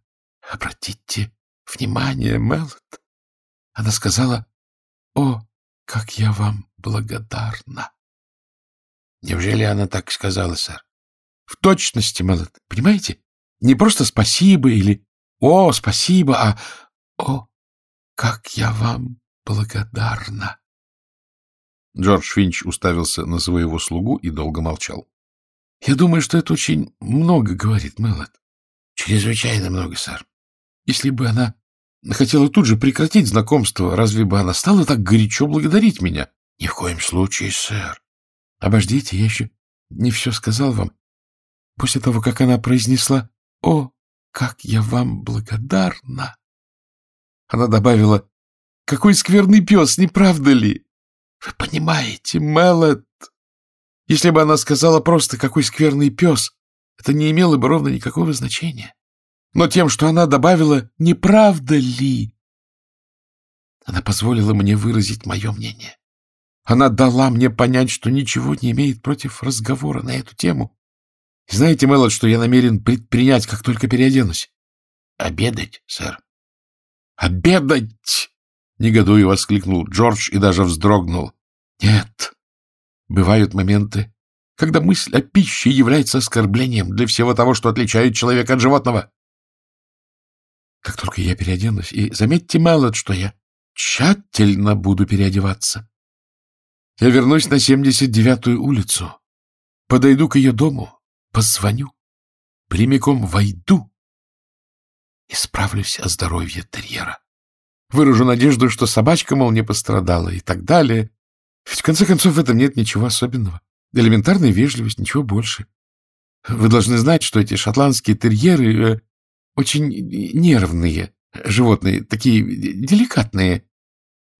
Обратите внимание, Мелот. Она сказала, о, как я вам благодарна. Неужели она так сказала, сэр? В точности, Мелот, понимаете? Не просто спасибо или о, спасибо, а о, как я вам благодарна. Джордж Финч уставился на своего слугу и долго молчал. — Я думаю, что это очень много говорит, Мелот. — Чрезвычайно много, сэр. Если бы она хотела тут же прекратить знакомство, разве бы она стала так горячо благодарить меня? — Ни в коем случае, сэр. — Обождите, я еще не все сказал вам. После того, как она произнесла «О, как я вам благодарна!» Она добавила «Какой скверный пес, не правда ли?» Вы понимаете, Меллет? Если бы она сказала просто «Какой скверный пес», это не имело бы ровно никакого значения но тем, что она добавила «не правда ли?». Она позволила мне выразить мое мнение. Она дала мне понять, что ничего не имеет против разговора на эту тему. И знаете, Мэллот, что я намерен предпринять, как только переоденусь? — Обедать, сэр. — Обедать! — негодуя воскликнул Джордж и даже вздрогнул. — Нет. Бывают моменты, когда мысль о пище является оскорблением для всего того, что отличает человека от животного. Как только я переоденусь, и заметьте, Мэллот, что я тщательно буду переодеваться. Я вернусь на 79-ю улицу. подойду к ее дому, позвоню, прямиком войду и справлюсь о здоровье терьера. Выражу надежду, что собачка, мол, не пострадала и так далее. Ведь, в конце концов, в этом нет ничего особенного. Элементарная вежливость, ничего больше. Вы должны знать, что эти шотландские терьеры э, очень нервные животные, такие деликатные.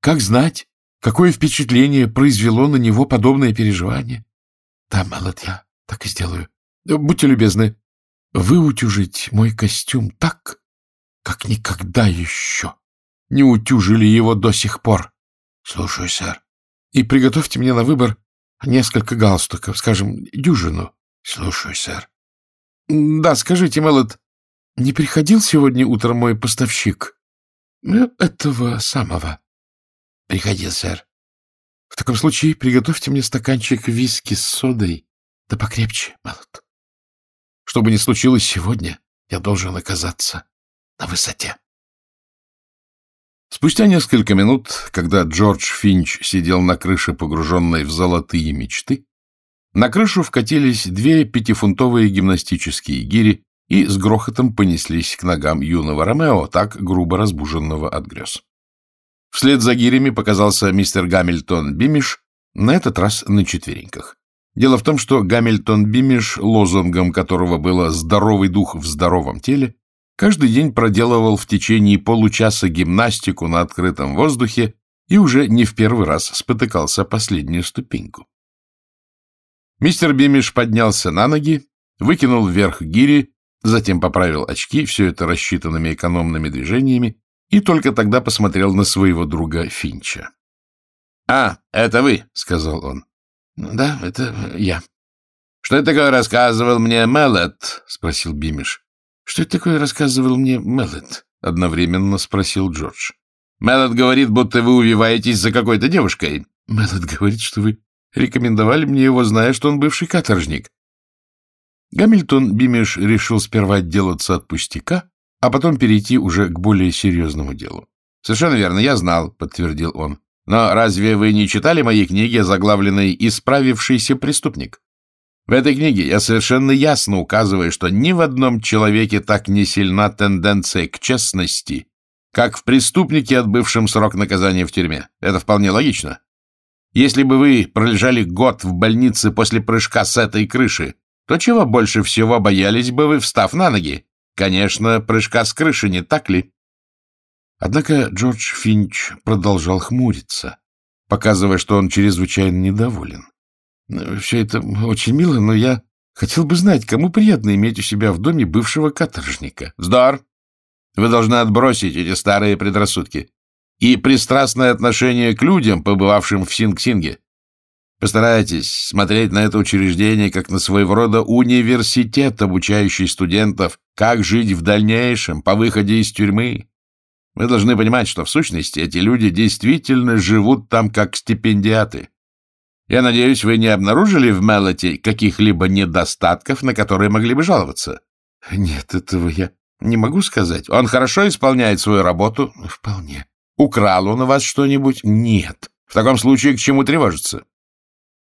Как знать, какое впечатление произвело на него подобное переживание? Да, Мэллот, я так и сделаю. Будьте любезны, выутюжить мой костюм так, как никогда еще не утюжили его до сих пор. Слушаю, сэр. И приготовьте мне на выбор несколько галстуков, скажем, дюжину. Слушаю, сэр. Да, скажите, Мэллот, не приходил сегодня утром мой поставщик? Этого самого. Приходил, сэр. В таком случае приготовьте мне стаканчик виски с содой, да покрепче, Мэллот. Что бы ни случилось сегодня, я должен оказаться на высоте. Спустя несколько минут, когда Джордж Финч сидел на крыше, погруженной в золотые мечты, на крышу вкатились две пятифунтовые гимнастические гири и с грохотом понеслись к ногам юного Ромео, так грубо разбуженного от грез. Вслед за гирями показался мистер Гамильтон Бимиш, на этот раз на четвереньках. Дело в том, что Гамильтон Бимиш, лозунгом которого было «здоровый дух в здоровом теле», каждый день проделывал в течение получаса гимнастику на открытом воздухе и уже не в первый раз спотыкался последнюю ступеньку. Мистер Бимиш поднялся на ноги, выкинул вверх гири, затем поправил очки, все это рассчитанными экономными движениями, и только тогда посмотрел на своего друга Финча. — А, это вы, — сказал он. — Да, это я. — Что это такое рассказывал мне Меллет? — спросил Бимиш. — Что это такое рассказывал мне Меллет? — одновременно спросил Джордж. — Меллет говорит, будто вы увиваетесь за какой-то девушкой. — Меллет говорит, что вы Рекомендовали мне его, зная, что он бывший каторжник. Гамильтон Бимиш решил сперва отделаться от пустяка, а потом перейти уже к более серьезному делу. — Совершенно верно, я знал, — подтвердил он. — Но разве вы не читали моей книги, заглавленной «Исправившийся преступник»? В этой книге я совершенно ясно указываю, что ни в одном человеке так не сильна тенденция к честности, как в преступнике, отбывшем срок наказания в тюрьме. Это вполне логично. Если бы вы пролежали год в больнице после прыжка с этой крыши, то чего больше всего боялись бы вы, встав на ноги? Конечно, прыжка с крыши, не так ли? Однако Джордж Финч продолжал хмуриться, показывая, что он чрезвычайно недоволен. Все это очень мило, но я хотел бы знать, кому приятно иметь у себя в доме бывшего каторжника. Вздор! Вы должны отбросить эти старые предрассудки и пристрастное отношение к людям, побывавшим в Синг-Синге. Постарайтесь смотреть на это учреждение как на своего рода университет, обучающий студентов, как жить в дальнейшем, по выходе из тюрьмы. Вы должны понимать, что в сущности эти люди действительно живут там как стипендиаты. Я надеюсь, вы не обнаружили в Мелоте каких-либо недостатков, на которые могли бы жаловаться? Нет, этого я не могу сказать. Он хорошо исполняет свою работу? Вполне. Украл он у вас что-нибудь? Нет. В таком случае к чему тревожиться?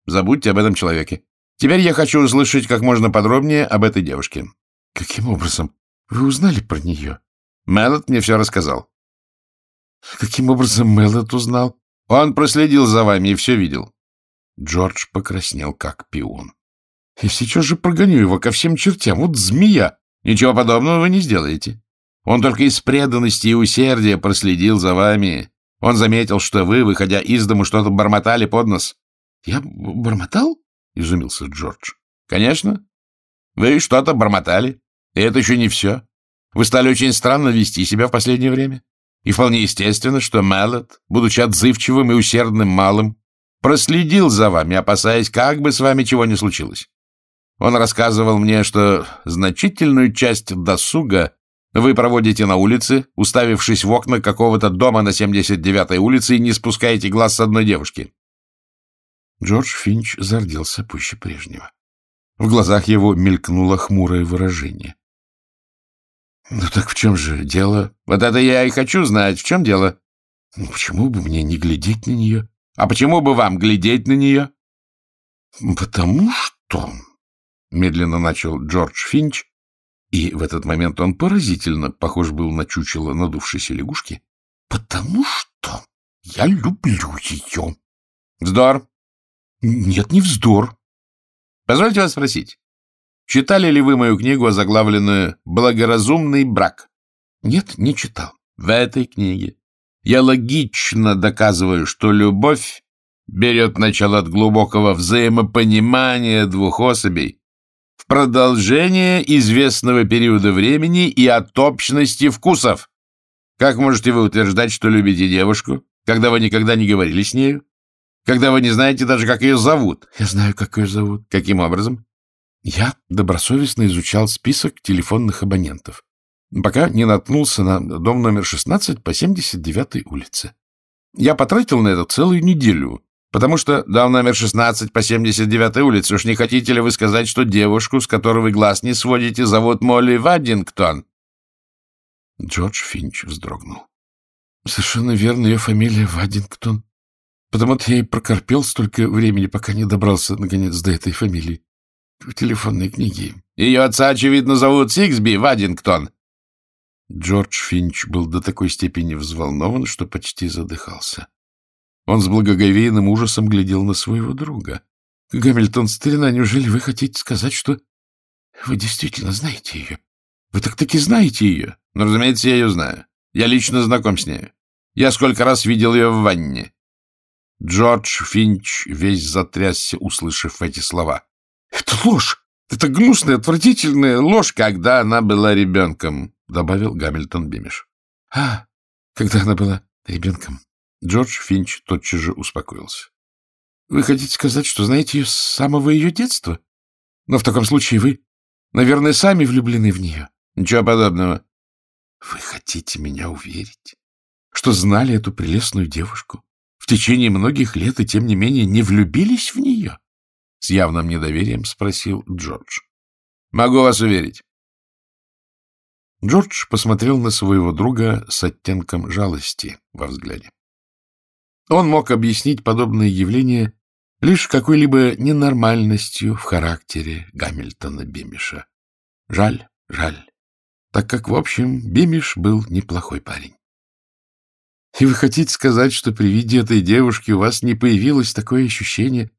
Забудьте об этом человеке. Теперь я хочу услышать как можно подробнее об этой девушке. Каким образом? Вы узнали про нее? Мэллот мне все рассказал. Каким образом Мэллот узнал? Он проследил за вами и все видел. Джордж покраснел, как пион. Я сейчас же прогоню его ко всем чертям. Вот змея. Ничего подобного вы не сделаете. Он только из преданности и усердия проследил за вами. Он заметил, что вы, выходя из дому, что-то бормотали под нос. — Я бормотал? — изумился Джордж. — Конечно. Вы что-то бормотали. И это еще не все. Вы стали очень странно вести себя в последнее время. И вполне естественно, что Мэллот, будучи отзывчивым и усердным малым, проследил за вами, опасаясь, как бы с вами чего ни случилось. Он рассказывал мне, что значительную часть досуга вы проводите на улице, уставившись в окна какого-то дома на 79-й улице и не спускаете глаз с одной девушки. Джордж Финч зарделся пуще прежнего. В глазах его мелькнуло хмурое выражение. — Ну так в чем же дело? — Вот это я и хочу знать. В чем дело? — Ну почему бы мне не глядеть на нее? — А почему бы вам глядеть на нее? — Потому что... — медленно начал Джордж Финч, и в этот момент он поразительно похож был на чучело надувшейся лягушки, — потому что я люблю ее. — Вздор. — Нет, не вздор. — Позвольте вас спросить, читали ли вы мою книгу, озаглавленную «Благоразумный брак»? — Нет, не читал. В этой книге я логично доказываю, что любовь берет начало от глубокого взаимопонимания двух особей в продолжение известного периода времени и от общности вкусов. Как можете вы утверждать, что любите девушку, когда вы никогда не говорили с нею? Когда вы не знаете даже, как ее зовут? Я знаю, как ее зовут. Каким образом? Я добросовестно изучал список телефонных абонентов, пока не наткнулся на дом номер 16 по 79-й улице. Я потратил на это целую неделю, Потому что дом номер 16 по 79-й улице. Уж не хотите ли вы сказать, что девушку, с которой вы глаз не сводите, зовут Молли Ваддингтон? Джордж Финч вздрогнул. Совершенно верно, ее фамилия Ваддингтон. Потому-то я и прокорпел столько времени, пока не добрался, наконец, до этой фамилии. В телефонной книге. Ее отца, очевидно, зовут Сиксби Ваддингтон. Джордж Финч был до такой степени взволнован, что почти задыхался. Он с благоговейным ужасом глядел на своего друга. — Гамильтон, старина, неужели вы хотите сказать, что вы действительно знаете ее? Вы так-таки знаете ее? Ну, разумеется, я ее знаю. Я лично знаком с ней. Я сколько раз видел ее в ванне. Джордж Финч весь затрясся, услышав эти слова. — Это ложь! Это гнусная, отвратительная ложь, когда она была ребенком, — добавил Гамильтон Бимиш. — А, когда она была ребенком. Джордж Финч тотчас же успокоился. — Вы хотите сказать, что знаете ее с самого ее детства? Но в таком случае вы, наверное, сами влюблены в нее. — Ничего подобного. — Вы хотите меня уверить, что знали эту прелестную девушку в течение многих лет и, тем не менее, не влюбились в нее? — с явным недоверием спросил Джордж. — Могу вас уверить. Джордж посмотрел на своего друга с оттенком жалости во взгляде. Он мог объяснить подобные явления лишь какой-либо ненормальностью в характере Гамильтона Бемиша. Жаль, жаль, так как, в общем, Бемиш был неплохой парень. И вы хотите сказать, что при виде этой девушки у вас не появилось такое ощущение,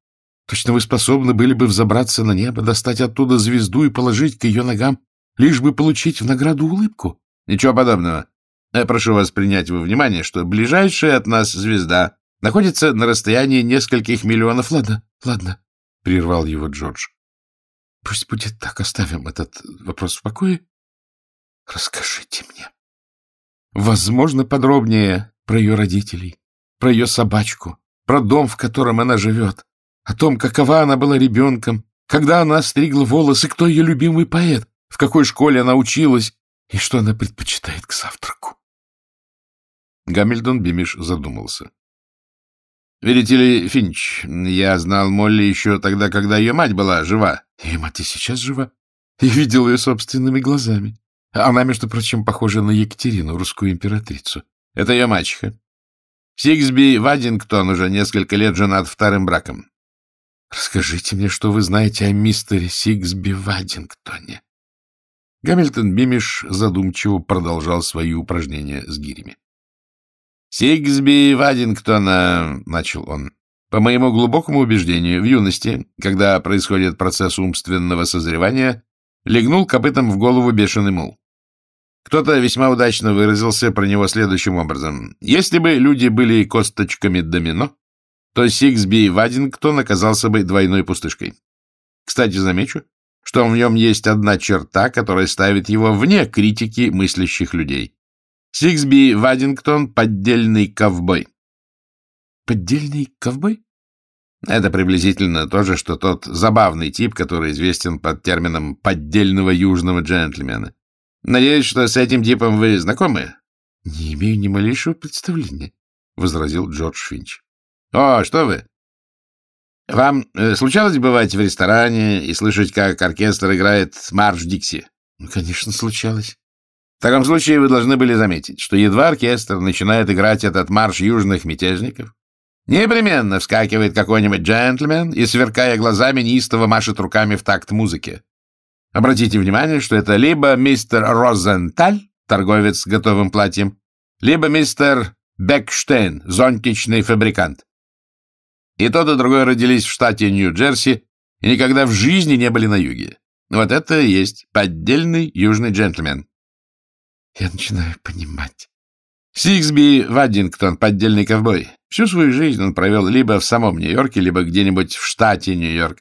точно вы способны были бы взобраться на небо, достать оттуда звезду и положить к ее ногам, лишь бы получить в награду улыбку? Ничего подобного. Я прошу вас принять во внимание, что ближайшая от нас звезда находится на расстоянии нескольких миллионов. — Ладно, ладно, — прервал его Джордж. — Пусть будет так, оставим этот вопрос в покое. Расскажите мне. Возможно, подробнее про ее родителей, про ее собачку, про дом, в котором она живет, о том, какова она была ребенком, когда она стригла волосы, кто ее любимый поэт, в какой школе она училась и что она предпочитает к завтраку. Гамильтон Бимиш задумался. Видите ли, Финч, я знал Молли еще тогда, когда ее мать была жива. Ее мать и сейчас жива. Я видел ее собственными глазами. Она, между прочим, похожа на Екатерину, русскую императрицу. Это ее мачеха. Сиксби Вадингтон уже несколько лет женат вторым браком. Расскажите мне, что вы знаете о мистере Сиксби Вадингтоне. Гамильтон Бимиш задумчиво продолжал свои упражнения с гирями. «Сигсби Вадингтона», — начал он, — «по моему глубокому убеждению, в юности, когда происходит процесс умственного созревания, легнул копытом в голову бешеный мул. Кто-то весьма удачно выразился про него следующим образом. Если бы люди были косточками домино, то Сигсби Вадингтон оказался бы двойной пустышкой. Кстати, замечу, что в нем есть одна черта, которая ставит его вне критики мыслящих людей. Сиксби Вадингтон — поддельный ковбой. Поддельный ковбой? Это приблизительно то же, что тот забавный тип, который известен под термином поддельного южного джентльмена. Надеюсь, что с этим типом вы знакомы? — Не имею ни малейшего представления, — возразил Джордж Финч. — О, что вы! Вам э, случалось бывать в ресторане и слышать, как оркестр играет марш Дикси? — Ну, конечно, случалось. В таком случае вы должны были заметить, что едва оркестр начинает играть этот марш южных мятежников, Непременно вскакивает какой-нибудь джентльмен и, сверкая глазами, неистово машет руками в такт музыки. Обратите внимание, что это либо мистер Розенталь, торговец с готовым платьем, либо мистер Бекштейн, зонтичный фабрикант. И тот, и другой родились в штате Нью-Джерси и никогда в жизни не были на юге. Вот это и есть поддельный южный джентльмен. Я начинаю понимать. Сиксби Ваддингтон, поддельный ковбой. Всю свою жизнь он провел либо в самом Нью-Йорке, либо где-нибудь в штате Нью-Йорк,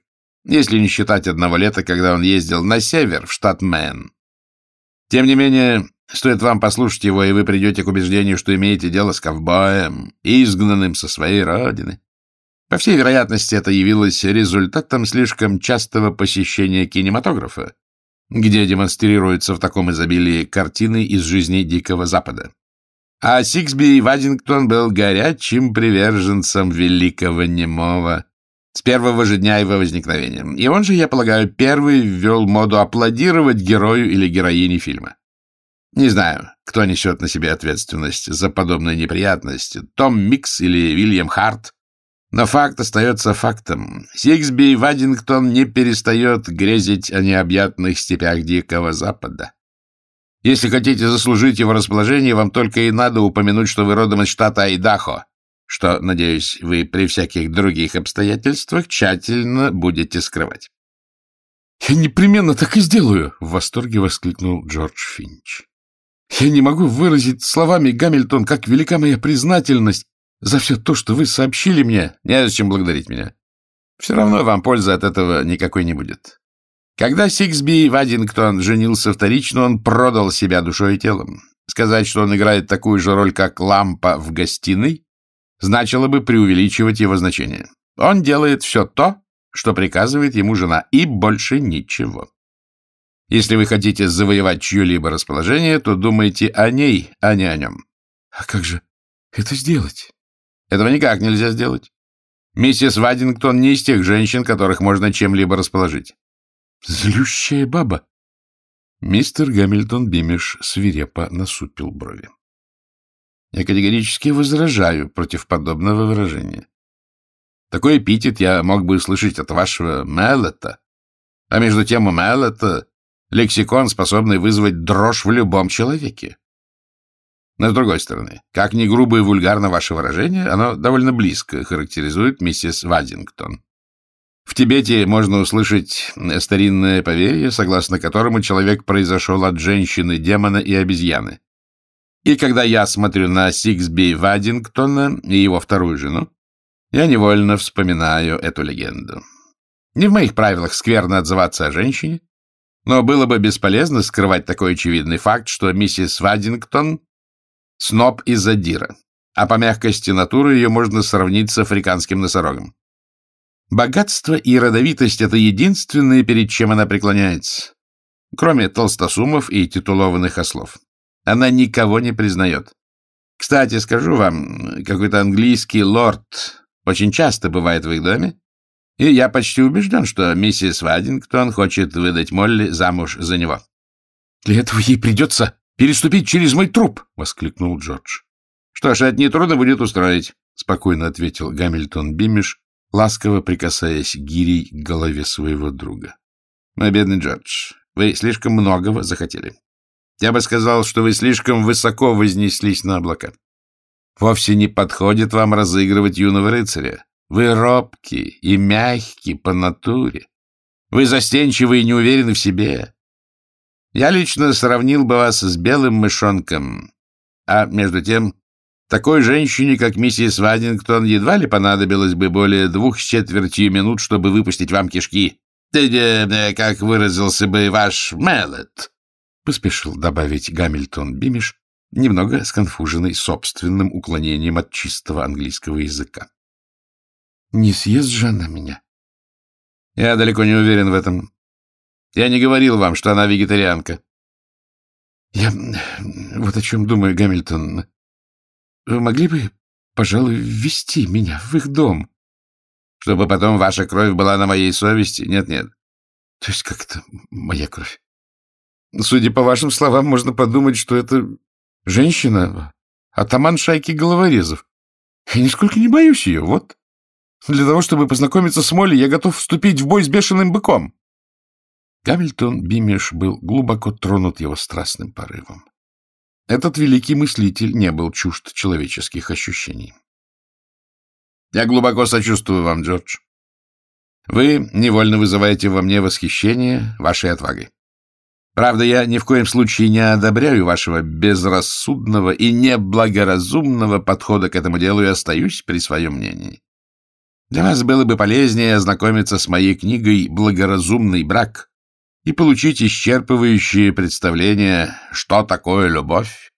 если не считать одного лета, когда он ездил на север, в штат Мэн. Тем не менее, стоит вам послушать его, и вы придете к убеждению, что имеете дело с ковбоем, изгнанным со своей родины. По всей вероятности, это явилось результатом слишком частого посещения кинематографа, где демонстрируются в таком изобилии картины из жизни Дикого Запада. А Сиксби Вадингтон был горячим приверженцем великого немого с первого же дня его возникновения. И он же, я полагаю, первый ввел моду аплодировать герою или героине фильма. Не знаю, кто несет на себе ответственность за подобные неприятности, Том Микс или Вильям Харт, но факт остается фактом. Сиксби Вадингтон не перестает грезить о необъятных степях Дикого Запада. Если хотите заслужить его расположение, вам только и надо упомянуть, что вы родом из штата Айдахо, что, надеюсь, вы при всяких других обстоятельствах тщательно будете скрывать. — Я непременно так и сделаю! — в восторге воскликнул Джордж Финч. — Я не могу выразить словами, Гамильтон, как велика моя признательность за все то, что вы сообщили мне. Незачем благодарить меня. Все равно вам пользы от этого никакой не будет. Когда Сиксби Вадингтон женился вторично, он продал себя душой и телом. Сказать, что он играет такую же роль, как лампа в гостиной, значило бы преувеличивать его значение. Он делает все то, что приказывает ему жена, и больше ничего. Если вы хотите завоевать чье-либо расположение, то думайте о ней, а не о нем. А как же это сделать? Этого никак нельзя сделать. Миссис Вадингтон не из тех женщин, которых можно чем-либо расположить. Злющая баба. Мистер Гамильтон Бимиш свирепо насупил брови. Я категорически возражаю против подобного выражения. Такой эпитет я мог бы услышать от вашего Мэллета. А между тем у Мэллета лексикон, способный вызвать дрожь в любом человеке. Но с другой стороны, как ни грубо и вульгарно ваше выражение, оно довольно близко характеризует миссис Вадингтон. В Тибете можно услышать старинное поверье, согласно которому человек произошел от женщины, демона и обезьяны. И когда я смотрю на Сиксби Вадингтона и его вторую жену, я невольно вспоминаю эту легенду. Не в моих правилах скверно отзываться о женщине, но было бы бесполезно скрывать такой очевидный факт, что миссис Вадингтон — сноб из Задира, а по мягкости натуры ее можно сравнить с африканским носорогом. Богатство и родовитость — это единственное, перед чем она преклоняется. Кроме толстосумов и титулованных ослов. Она никого не признает. Кстати, скажу вам, какой-то английский лорд очень часто бывает в их доме, и я почти убежден, что миссис Вадингтон хочет выдать Молли замуж за него. — Для этого ей придется переступить через мой труп! — воскликнул Джордж. — Что ж, это нетрудно будет устроить, — спокойно ответил Гамильтон Бимиш, ласково прикасаясь гирей к голове своего друга. — Мой бедный Джордж, вы слишком многого захотели. Я бы сказал, что вы слишком высоко вознеслись на облака. Вовсе не подходит вам разыгрывать юного рыцаря. Вы робкий и мягкий по натуре. Вы застенчивы и не уверены в себе. Я лично сравнил бы вас с белым мышонком. А между тем, такой женщине, как миссис Вадингтон, едва ли понадобилось бы более двух с четвертью минут, чтобы выпустить вам кишки. Как выразился бы ваш Меллет, — поспешил добавить Гамильтон Бимиш, немного сконфуженный собственным уклонением от чистого английского языка. — Не съест же она меня? — Я далеко не уверен в этом. Я не говорил вам, что она вегетарианка. — Я вот о чем думаю, Гамильтон. Вы могли бы, пожалуй, ввести меня в их дом? Чтобы потом ваша кровь была на моей совести? Нет-нет. То есть как это моя кровь? Судя по вашим словам, можно подумать, что это женщина, атаман шайки головорезов. Я нисколько не боюсь ее, вот. Для того, чтобы познакомиться с Молли, я готов вступить в бой с бешеным быком. Гамильтон Бимиш был глубоко тронут его страстным порывом. Этот великий мыслитель не был чужд человеческих ощущений. Я глубоко сочувствую вам, Джордж. Вы невольно вызываете во мне восхищение вашей отвагой. Правда, я ни в коем случае не одобряю вашего безрассудного и неблагоразумного подхода к этому делу и остаюсь при своем мнении. Для вас было бы полезнее ознакомиться с моей книгой «Благоразумный брак» и получить исчерпывающее представление, что такое любовь.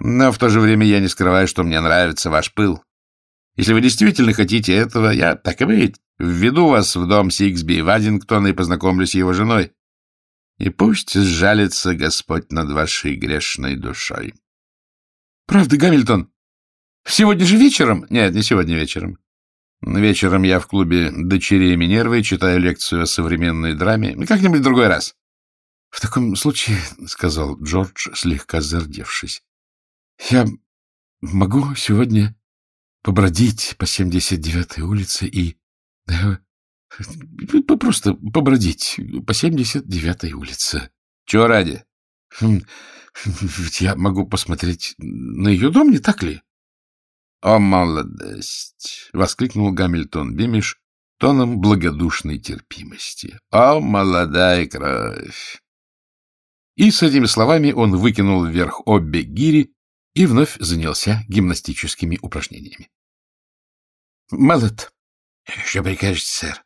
Но в то же время я не скрываю, что мне нравится ваш пыл. Если вы действительно хотите этого, я, так и быть, введу вас в дом Сиксби Вадингтона и познакомлюсь с его женой. И пусть сжалится Господь над вашей грешной душой. Правда, Гамильтон? Сегодня же вечером? Нет, не сегодня вечером. Вечером я в клубе «Дочерей Минервы» читаю лекцию о современной драме. Как-нибудь другой раз. — В таком случае, — сказал Джордж, слегка зардевшись, — я могу сегодня побродить по 79-й улице и... Просто побродить по 79-й улице. Чего ради? Хм, ведь я могу посмотреть на ее дом, не так ли? «О, молодость!» — воскликнул Гамильтон Бимиш тоном благодушной терпимости. «О, молодая кровь!» И с этими словами он выкинул вверх обе гири и вновь занялся гимнастическими упражнениями. — Мэллет. — Что прикажете, сэр? —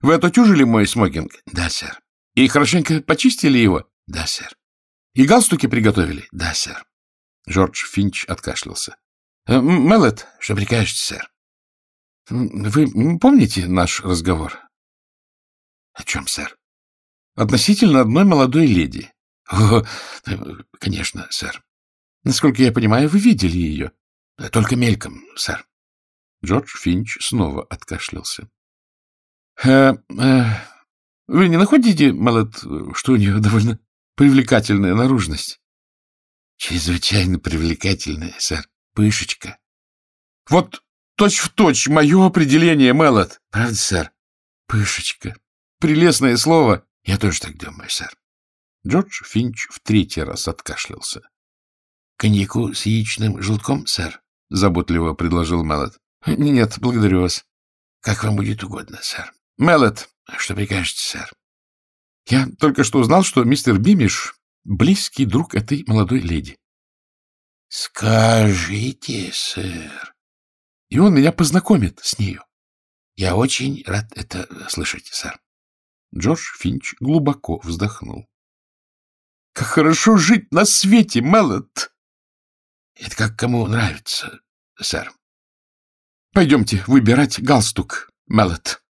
Вы отутюжили мой смокинг? — Да, сэр. — И хорошенько почистили его? — Да, сэр. — И галстуки приготовили? — Да, сэр. Джордж Финч откашлялся. Э, — Мэллет, что прикажете, сэр? — Вы помните наш разговор? — О чем, сэр? — Относительно одной молодой леди. — О, конечно, сэр. Насколько я понимаю, вы видели ее. — Только мельком, сэр. Джордж Финч снова откашлялся. «Э, э, — Вы не находите, Мэллет, что у нее довольно привлекательная наружность? — Чрезвычайно привлекательная, сэр. Пышечка. — Вот точь-в-точь точь мое определение, Мэллот. — Правда, сэр? Пышечка. Прелестное слово. Я тоже так думаю, сэр. Джордж Финч в третий раз откашлялся. — Коньяку с яичным желтком, сэр? — заботливо предложил Мэллот. — Нет, благодарю вас. — Как вам будет угодно, сэр. — Мэллот. — Что прикажете, сэр? — Я только что узнал, что мистер Бимиш — близкий друг этой молодой леди. — Скажите, сэр. И он меня познакомит с нею. Я очень рад это слышать, сэр. Джордж Финч глубоко вздохнул. — Как хорошо жить на свете, Мэллот! — Это как кому нравится, сэр. — Пойдемте выбирать галстук, Мэллот.